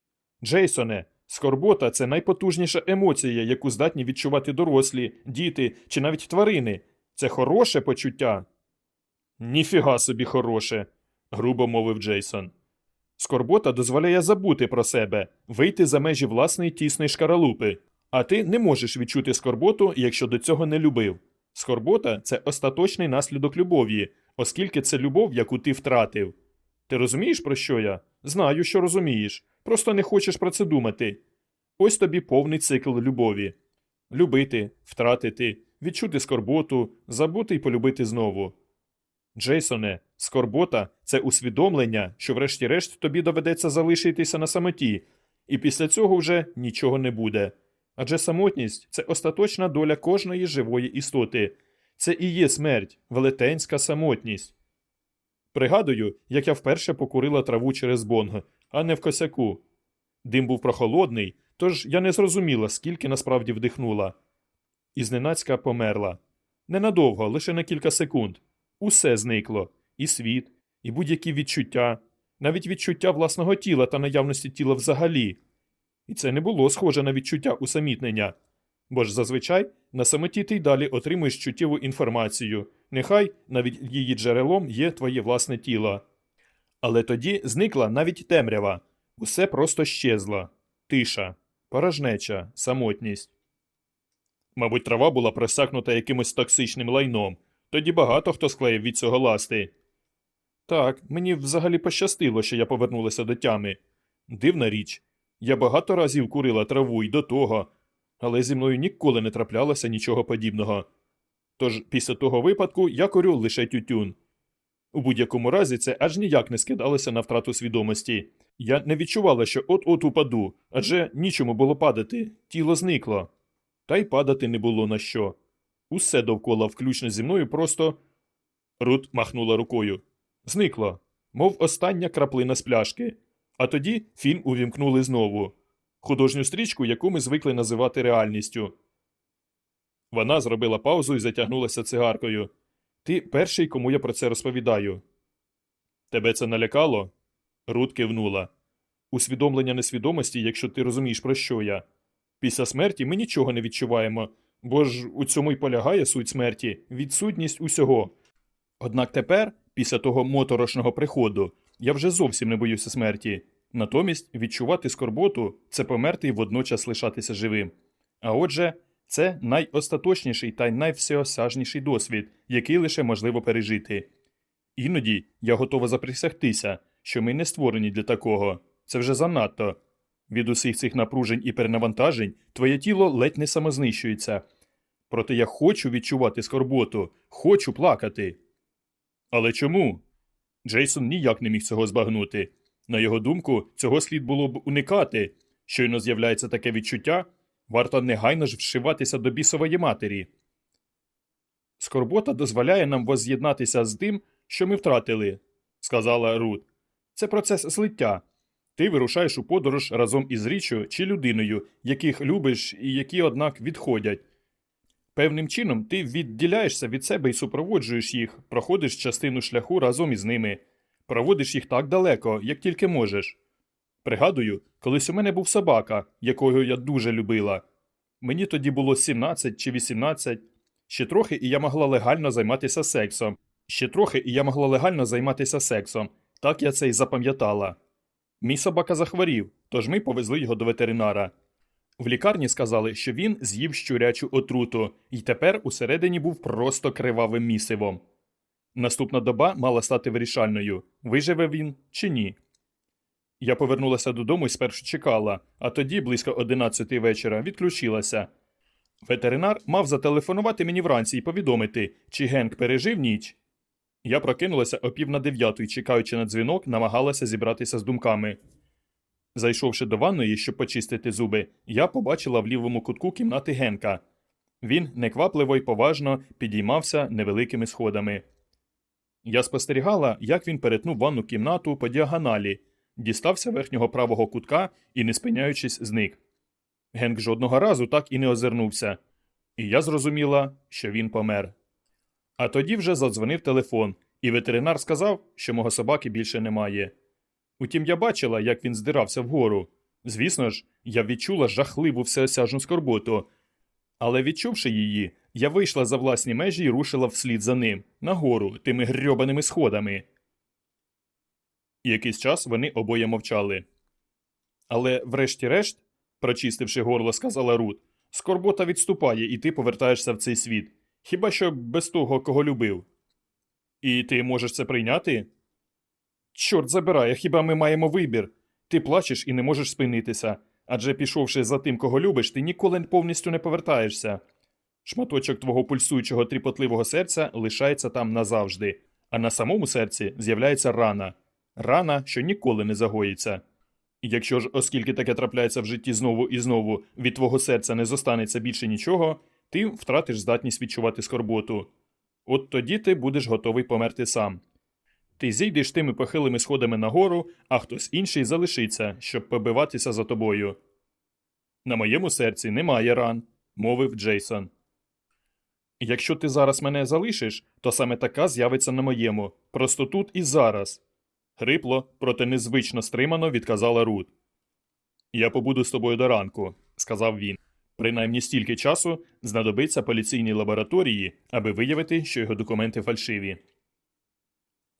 Джейсоне, скорбота це найпотужніша емоція, яку здатні відчувати дорослі, діти чи навіть тварини. Це хороше почуття. Ніфіга собі хороше, грубо мовив Джейсон. Скорбота дозволяє забути про себе, вийти за межі власної тісної шкаралупи. А ти не можеш відчути скорботу, якщо до цього не любив. Скорбота це остаточний наслідок любові, оскільки це любов, яку ти втратив. Ти розумієш, про що я? Знаю, що розумієш. Просто не хочеш про це думати. Ось тобі повний цикл любові. Любити, втратити, відчути скорботу, забути й полюбити знову. Джейсоне, скорбота це усвідомлення, що врешті-решт тобі доведеться залишитися на самоті, і після цього вже нічого не буде. Адже самотність це остаточна доля кожної живої істоти. Це і є смерть, велетенська самотність. Пригадую, як я вперше покурила траву через бонг, а не в косяку. Дим був прохолодний, тож я не зрозуміла, скільки насправді вдихнула. І зненацька померла. Ненадовго, лише на кілька секунд. Усе зникло і світ, і будь-які відчуття, навіть відчуття власного тіла та наявності тіла взагалі. І це не було схоже на відчуття усамітнення. Бо ж зазвичай на самоті ти й далі отримуєш чуттєву інформацію, нехай навіть її джерелом є твоє власне тіло. Але тоді зникла навіть темрява, усе просто щезло, тиша, порожнеча, самотність. Мабуть, трава була просякнута якимось токсичним лайном, тоді багато хто склеїв від цього ласти. Так, мені взагалі пощастило, що я повернулася до тями. Дивна річ. Я багато разів курила траву й до того, але зі мною ніколи не траплялося нічого подібного. Тож після того випадку я курю лише тютюн. У будь-якому разі це аж ніяк не скидалося на втрату свідомості. Я не відчувала, що от-от упаду, адже нічому було падати, тіло зникло. Та й падати не було на що. Усе довкола, включно зі мною, просто. Рут махнула рукою. Зникло, мов остання краплина з пляшки. А тоді фільм увімкнули знову художню стрічку, яку ми звикли називати реальністю. Вона зробила паузу і затягнулася цигаркою. Ти перший, кому я про це розповідаю. Тебе це налякало? Рут кивнула. Усвідомлення несвідомості, якщо ти розумієш, про що я. Після смерті ми нічого не відчуваємо, бо ж у цьому й полягає суть смерті, відсутність усього. Однак тепер, після того моторошного приходу, я вже зовсім не боюся смерті. Натомість відчувати скорботу це померти і водночас лишатися живим. А отже, це найостаточніший та найвсеосяжніший досвід, який лише можливо пережити. Іноді я готова заприсягтися, що ми не створені для такого. Це вже занадто. Від усіх цих напружень і перенавантажень твоє тіло ледь не самознищується. Проте я хочу відчувати скорботу, хочу плакати. Але чому? Джейсон ніяк не міг цього збагнути. На його думку, цього слід було б уникати. Щойно з'являється таке відчуття, варто негайно ж вшиватися до бісової матері. Скорбота дозволяє нам воз'єднатися з тим, що ми втратили, сказала Рут. Це процес злиття. Ти вирушаєш у подорож разом із річчю чи людиною, яких любиш і які, однак, відходять. Певним чином ти відділяєшся від себе і супроводжуєш їх, проходиш частину шляху разом із ними, проводиш їх так далеко, як тільки можеш. Пригадую, колись у мене був собака, якого я дуже любила. Мені тоді було 17 чи 18, ще трохи, і я могла легально займатися сексом. Ще трохи, і я могла легально займатися сексом. Так я це й запам'ятала. Мій собака захворів, тож ми повезли його до ветеринара. В лікарні сказали, що він з'їв щурячу отруту, і тепер усередині був просто кривавим місивом. Наступна доба мала стати вирішальною, виживе він чи ні. Я повернулася додому і спершу чекала, а тоді, близько 11 вечора, відключилася. Ветеринар мав зателефонувати мені вранці і повідомити, чи Генк пережив ніч. Я прокинулася о пів на дев'яту і, чекаючи на дзвінок, намагалася зібратися з думками. Зайшовши до ванної, щоб почистити зуби, я побачила в лівому кутку кімнати Генка. Він неквапливо й поважно підіймався невеликими сходами. Я спостерігала, як він перетнув ванну кімнату по діагоналі, дістався верхнього правого кутка і, не спиняючись, зник. Генк жодного разу так і не озирнувся, і я зрозуміла, що він помер. А тоді вже задзвонив телефон, і ветеринар сказав, що мого собаки більше немає. Утім, я бачила, як він здирався вгору. Звісно ж, я відчула жахливу всеосяжну скорботу. Але відчувши її, я вийшла за власні межі і рушила вслід за ним, нагору, тими грьобаними сходами. Якийсь час вони обоє мовчали. Але, врешті-решт, прочистивши горло, сказала Рут, скорбота відступає, і ти повертаєшся в цей світ. Хіба що без того, кого любив. І ти можеш це прийняти? Чорт забирає, хіба ми маємо вибір? Ти плачеш і не можеш спинитися, адже пішовши за тим, кого любиш, ти ніколи повністю не повертаєшся. Шматочок твого пульсуючого тріпотливого серця лишається там назавжди, а на самому серці з'являється рана рана, що ніколи не загоїться. Якщо ж, оскільки таке трапляється в житті знову і знову, від твого серця не зостанеться більше нічого, ти втратиш здатність відчувати скорботу. От тоді ти будеш готовий померти сам. Ти зійдеш тими похилими сходами нагору, а хтось інший залишиться, щоб побиватися за тобою. На моєму серці немає ран, мовив Джейсон. Якщо ти зараз мене залишиш, то саме така з'явиться на моєму, просто тут і зараз. Хрипло, проте незвично стримано відказала Рут. Я побуду з тобою до ранку, сказав він. Принаймні стільки часу знадобиться поліційній лабораторії, аби виявити, що його документи фальшиві.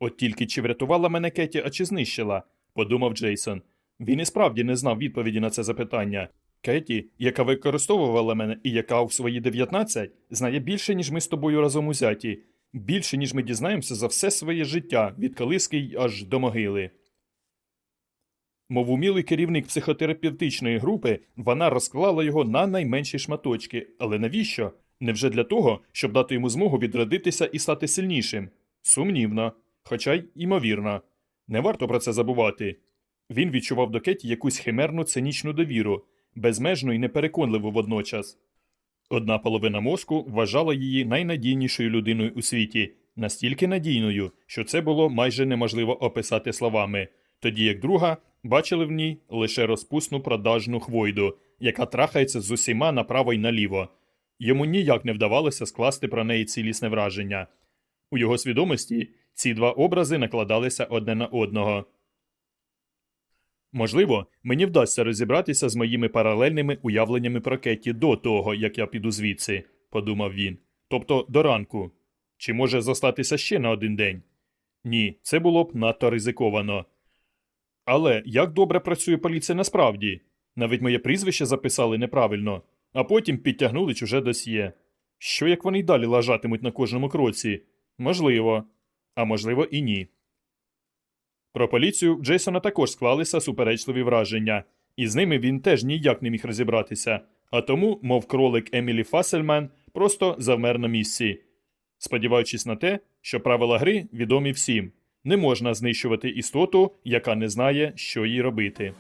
От тільки чи врятувала мене Кеті, а чи знищила, подумав Джейсон. Він і справді не знав відповіді на це запитання. Кеті, яка використовувала мене і яка у свої 19, знає більше, ніж ми з тобою разом узяті, більше, ніж ми дізнаємося за все своє життя від калиски аж до могили. Мов умілий керівник психотерапевтичної групи, вона розклала його на найменші шматочки. Але навіщо? Невже для того, щоб дати йому змогу відродитися і стати сильнішим? Сумнівно, хоча й імовірно. Не варто про це забувати. Він відчував до Кеті якусь химерну цинічну довіру, безмежну і непереконливу водночас. Одна половина мозку вважала її найнадійнішою людиною у світі, настільки надійною, що це було майже неможливо описати словами, тоді як друга бачили в ній лише розпусну продажну хвойду, яка трахається з усіма направо й наліво. Йому ніяк не вдавалося скласти про неї цілісне враження. У його свідомості ці два образи накладалися одне на одного. Можливо, мені вдасться розібратися з моїми паралельними уявленнями про Кетті до того, як я піду звідси, подумав він. Тобто до ранку. Чи може зостатися ще на один день? Ні, це було б надто ризиковано. Але як добре працює поліція насправді? Навіть моє прізвище записали неправильно, а потім підтягнули чуже досьє. Що як вони й далі лажатимуть на кожному кроці? Можливо, а можливо, і ні. Про поліцію Джейсона також склалися суперечливі враження, і з ними він теж ніяк не міг розібратися, а тому, мов кролик Емілі Фасельман, просто завмер на місці, сподіваючись на те, що правила гри відомі всім не можна знищувати істоту, яка не знає, що їй робити.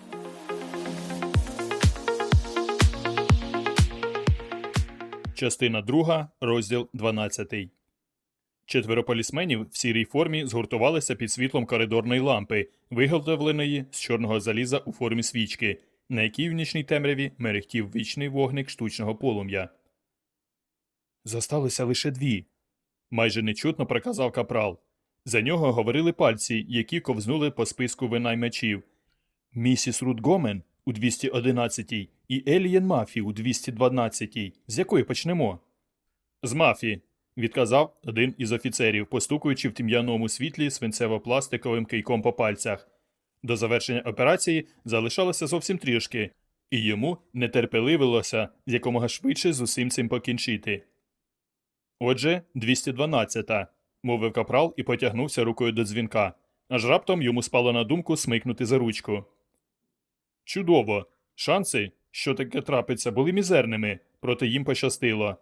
Частина 2, розділ 12 Четверо полісменів в сірій формі згуртувалися під світлом коридорної лампи, виготовленої з чорного заліза у формі свічки, на якій в нічній темряві мерехтів вічний вогник штучного полум'я. Зосталося лише дві. майже нечутно проказав капрал. За нього говорили пальці, які ковзнули по списку винаймачів. Місіс Рут Гомен у 211 і Елієн Мафі у 212 З якої почнемо? З мафі, відказав один із офіцерів, постукуючи в тім'яному світлі свинцево-пластиковим кийком по пальцях. До завершення операції залишалося зовсім трішки, і йому нетерпеливилося якомога швидше з усім цим покінчити. Отже, 212-та, мовив капрал і потягнувся рукою до дзвінка, аж раптом йому спало на думку смикнути за ручку. Чудово! Шанси, що таке трапиться, були мізерними, проте їм пощастило.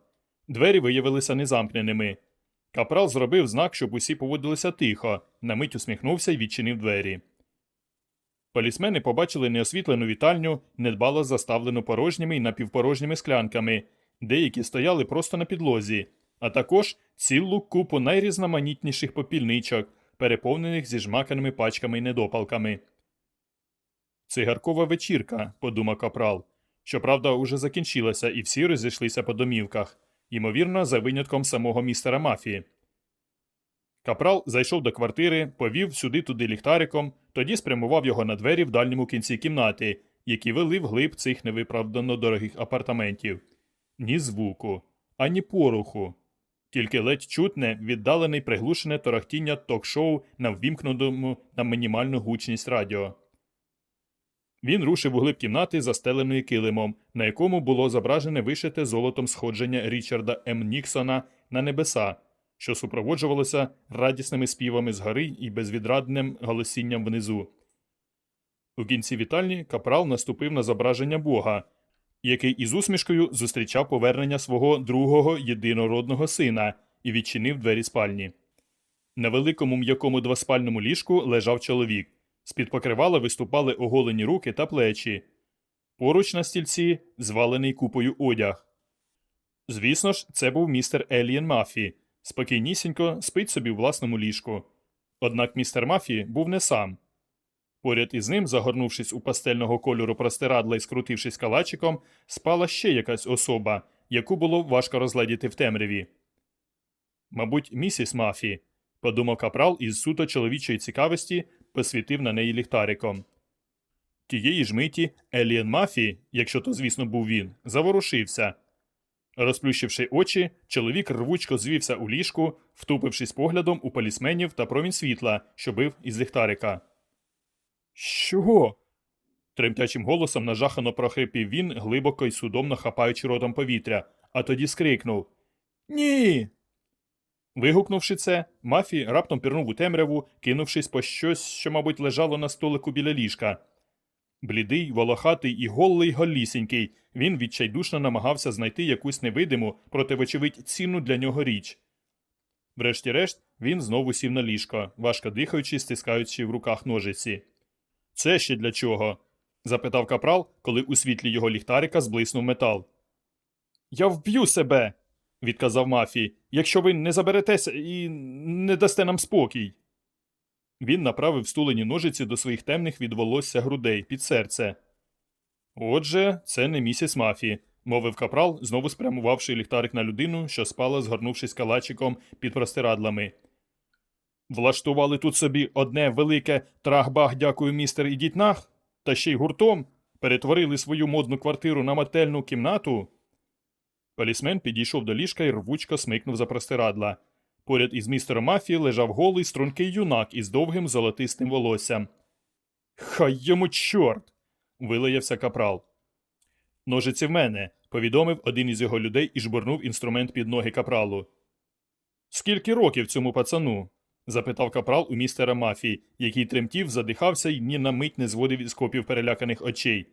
Двері виявилися незамкненими. Капрал зробив знак, щоб усі поводилися тихо, на мить усміхнувся і відчинив двері. Полісмени побачили неосвітлену вітальню, недбало заставлену порожніми і напівпорожніми склянками, деякі стояли просто на підлозі, а також цілу купу найрізноманітніших попільничок, переповнених зі жмаканими пачками і недопалками. Цигаркова вечірка, подумав капрал. Щоправда, уже закінчилася, і всі розійшлися по домівках, ймовірно, за винятком самого містера мафії. Капрал зайшов до квартири, повів сюди туди ліхтариком, тоді спрямував його на двері в дальньому кінці кімнати, які вели вглиб цих невиправдано дорогих апартаментів. Ні звуку, ані поруху. Тільки ледь чутне, віддалене й приглушене торохтіння ток-шоу на ввімкнутому на мінімальну гучність радіо. Він рушив у глиб кімнати, застеленої килимом, на якому було зображене вишите золотом сходження Річарда М. Ніксона на небеса, що супроводжувалося радісними співами згори і безвідрадним голосінням внизу. У кінці вітальні капрал наступив на зображення Бога, який із усмішкою зустрічав повернення свого другого єдинородного сина і відчинив двері спальні. На великому м'якому двоспальному ліжку лежав чоловік. З-під покривала виступали оголені руки та плечі. Поруч на стільці звалений купою одяг. Звісно ж, це був містер Елієн Мафі. Спокійнісінько спить собі в власному ліжку. Однак містер Мафі був не сам. Поряд із ним, загорнувшись у пастельного кольору простирадла і скрутившись калачиком, спала ще якась особа, яку було важко розгледіти в темряві. Мабуть, місіс Мафі, подумав капрал із суто чоловічої цікавості, посвітив на неї ліхтариком. Тієї ж миті Еліен Мафі, якщо то, звісно, був він, заворушився. Розплющивши очі, чоловік рвучко звівся у ліжку, втупившись поглядом у полісменів та промінь світла, що бив із ліхтарика. Що? тремтячим голосом нажахано прохрипів він, глибоко й судомно хапаючи ротом повітря, а тоді скрикнув Ні. Вигукнувши це, мафі раптом пірнув у темряву, кинувшись по щось, що, мабуть, лежало на столику біля ліжка. Блідий, волохатий і голий голісінький, він відчайдушно намагався знайти якусь невидиму, проте, вочевидь, цінну для нього річ. Врешті-решт, він знову сів на ліжко, важко дихаючи, стискаючи в руках ножиці. Це ще для чого? запитав капрал, коли у світлі його ліхтарика зблиснув метал. Я вб'ю себе, відказав мафій, якщо ви не заберетеся і не дасте нам спокій. Він направив стулені ножиці до своїх темних від волосся грудей під серце. Отже, це не місіс мафі, мовив капрал, знову спрямувавши ліхтарик на людину, що спала, згорнувшись калачиком під простирадлами. Влаштували тут собі одне велике трах-бах, дякую, містер, ідіть нах, та ще й гуртом перетворили свою модну квартиру на мотельну кімнату. Полісмен підійшов до ліжка і рвучко смикнув за простирадла. Поряд із містером Мафі лежав голий стрункий юнак із довгим золотистим волоссям. Хай йому чорт. вилаявся капрал. Ножиці в мене, повідомив один із його людей і жбурнув інструмент під ноги капралу. Скільки років цьому пацану? Запитав капрал у містера Мафії, який тремтів, задихався і ні на мить не зводив із копів переляканих очей.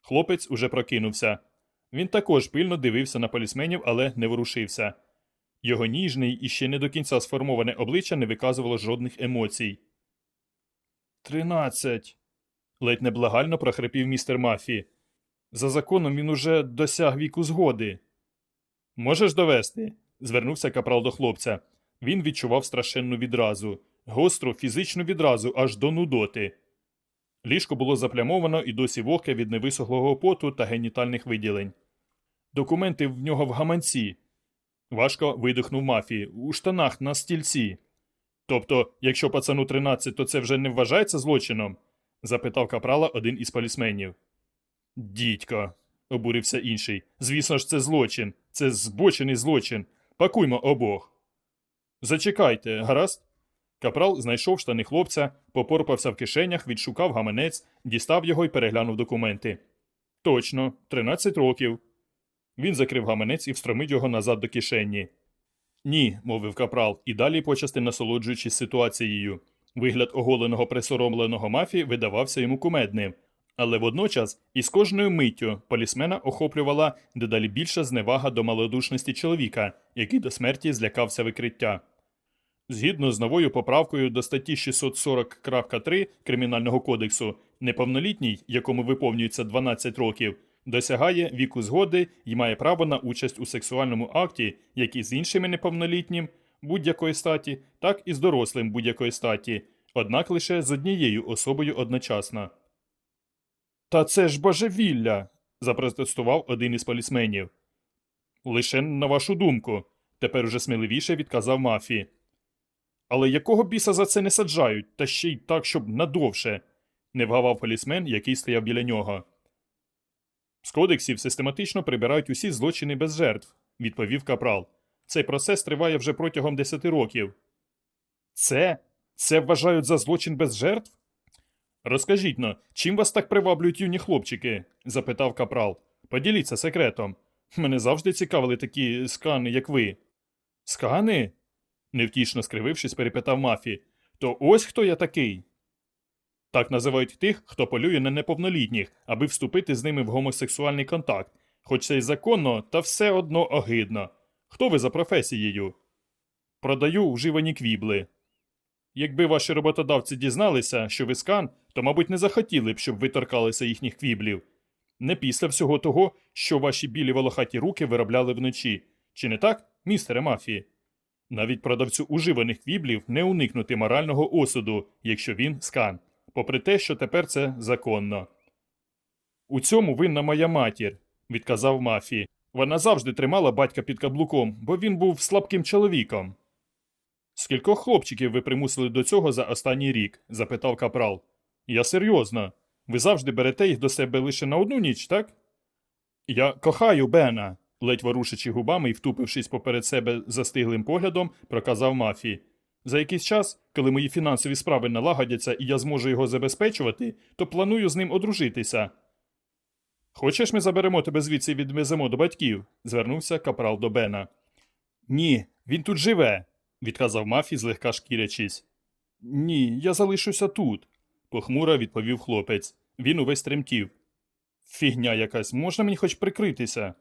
Хлопець уже прокинувся. Він також пильно дивився на полісменів, але не ворушився. Його ніжний і ще не до кінця сформоване обличчя не виказувало жодних емоцій. Тринадцять. ледь неблагально прохрипів містер Мафі. За законом він уже досяг віку згоди. Можеш довести? звернувся капрал до хлопця. Він відчував страшенну відразу, гостру фізичну відразу аж до нудоти. Ліжко було заплямовано і досі вогке від невисохлого поту та генітальних виділень. Документи в нього в гаманці. Важко видихнув мафії у штанах на стільці. Тобто, якщо пацану 13, то це вже не вважається злочином? запитав капрала один із полісменів. Дідько, обурився інший. Звісно ж, це злочин, це збочений злочин. Пакуймо обох. Зачекайте, гаразд? Капрал знайшов штани хлопця, попорпався в кишенях, відшукав гаманець, дістав його і переглянув документи. Точно, 13 років. Він закрив гаманець і встромив його назад до кишені. Ні, мовив капрал, і далі почасти насолоджуючись ситуацією. Вигляд оголеного присоромленого мафії видавався йому кумедним. Але водночас із кожною миттю полісмена охоплювала дедалі більша зневага до малодушності чоловіка, який до смерті злякався викриття. Згідно з новою поправкою до статті 640.3 Кримінального кодексу, неповнолітній, якому виповнюється 12 років, досягає віку згоди і має право на участь у сексуальному акті, як і з іншими неповнолітнім будь-якої статі, так і з дорослим будь-якої статі, однак лише з однією особою одночасно. Та це ж божевілля. запротестував один із полісменів. Лише на вашу думку, тепер уже сміливіше відказав мафі. Але якого біса за це не саджають, та ще й так, щоб надовше, не вгавав полісмен, який стояв біля нього. З кодексів систематично прибирають усі злочини без жертв, відповів капрал. Цей процес триває вже протягом 10 років. Це? Це вважають за злочин без жертв? Розкажіть но, чим вас так приваблюють юні хлопчики? запитав капрал. Поділіться секретом. Мене завжди цікавили такі скани, як ви. Скани? Невтішно скривившись, перепитав мафі. То ось хто я такий. Так називають тих, хто полює на неповнолітніх, аби вступити з ними в гомосексуальний контакт, хоч це й законно, та все одно огидно. Хто ви за професією? Продаю вживані квібли. Якби ваші роботодавці дізналися, що ви скан, то, мабуть, не захотіли б, щоб ви торкалися їхніх квіблів. Не після всього того, що ваші білі волохаті руки виробляли вночі. Чи не так, містере мафії? Навіть продавцю уживаних квіблів не уникнути морального осуду, якщо він скан, попри те, що тепер це законно. У цьому винна моя матір, відказав мафії. Вона завжди тримала батька під каблуком, бо він був слабким чоловіком. Скількох хлопчиків ви примусили до цього за останній рік? запитав капрал. Я серйозно. Ви завжди берете їх до себе лише на одну ніч, так? Я кохаю Бена, ледь ворушачи губами і втупившись поперед себе застиглим поглядом, проказав мафії. За якийсь час, коли мої фінансові справи налагодяться і я зможу його забезпечувати, то планую з ним одружитися. Хочеш, ми заберемо тебе звідси і відвеземо до батьків? звернувся капрал до Бена. Ні, він тут живе, відказав мафі, злегка шкірячись. Ні, я залишуся тут, похмуро відповів хлопець. Він увесь тремтів. Фігня якась, можна мені хоч прикритися?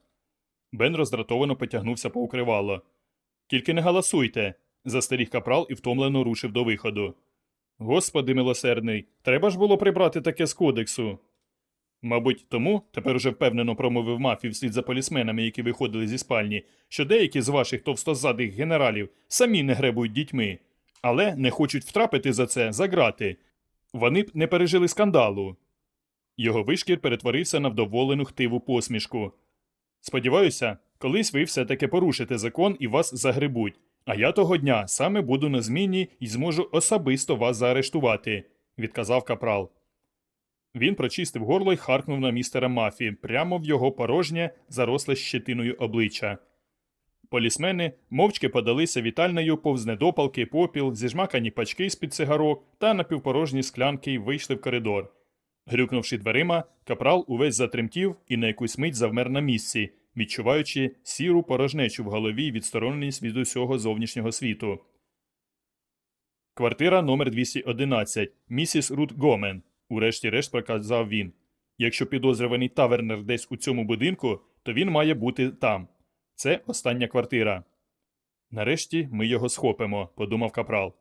Бен роздратовано потягнувся по укривало. Тільки не галасуйте, застеріг капрал і втомлено рушив до виходу. Господи милосердний, треба ж було прибрати таке з кодексу. Мабуть, тому, тепер уже впевнено промовив мафій вслід за полісменами, які виходили зі спальні, що деякі з ваших товстозадих генералів самі не гребують дітьми, але не хочуть втрапити за це за грати. Вони б не пережили скандалу. Його вишкір перетворився на вдоволену хтиву посмішку. Сподіваюся, колись ви все таки порушите закон і вас загребуть, а я того дня саме буду на зміні і зможу особисто вас заарештувати, відказав капрал. Він прочистив горло й харкнув на містера Мафі прямо в його порожнє, заросле щетиною обличчя. Полісмени мовчки подалися вітальною повз недопалки, попіл, зіжмакані пачки з під цигарок та напівпорожні склянки й вийшли в коридор. Грюкнувши дверима, капрал увесь затремтів і на якусь мить завмер на місці, відчуваючи сіру порожнечу в голові відстороненість від усього зовнішнього світу. Квартира номер 211 місіс Рут Гомен. Урешті-решт проказав він. Якщо підозрюваний тавернер десь у цьому будинку, то він має бути там. Це остання квартира. Нарешті ми його схопимо, подумав капрал.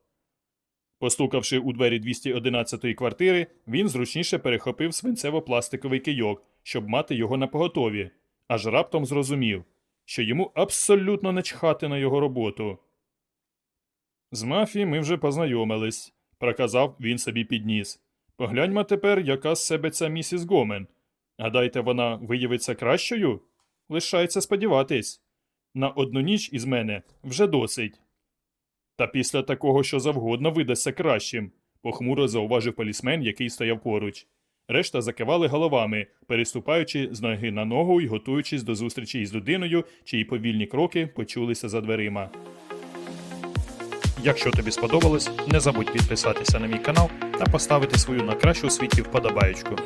Постукавши у двері 211-ї квартири, він зручніше перехопив свинцево-пластиковий кийок, щоб мати його на поготові, аж раптом зрозумів, що йому абсолютно не чхати на його роботу. З мафії ми вже познайомились, проказав він собі підніс. Погляньмо тепер, яка з себе ця місіс Гомен. Гадаєте, вона виявиться кращою? Лишається сподіватись. На одну ніч із мене вже досить. Та після такого, що завгодно видасться кращим, похмуро зауважив полісмен, який стояв поруч. Решта закивали головами, переступаючи з ноги на ногу і готуючись до зустрічі із людиною, чиї повільні кроки почулися за дверима. Якщо тобі сподобалось, не забудь підписатися на мій канал та поставити свою на кращу світі вподобаєчку.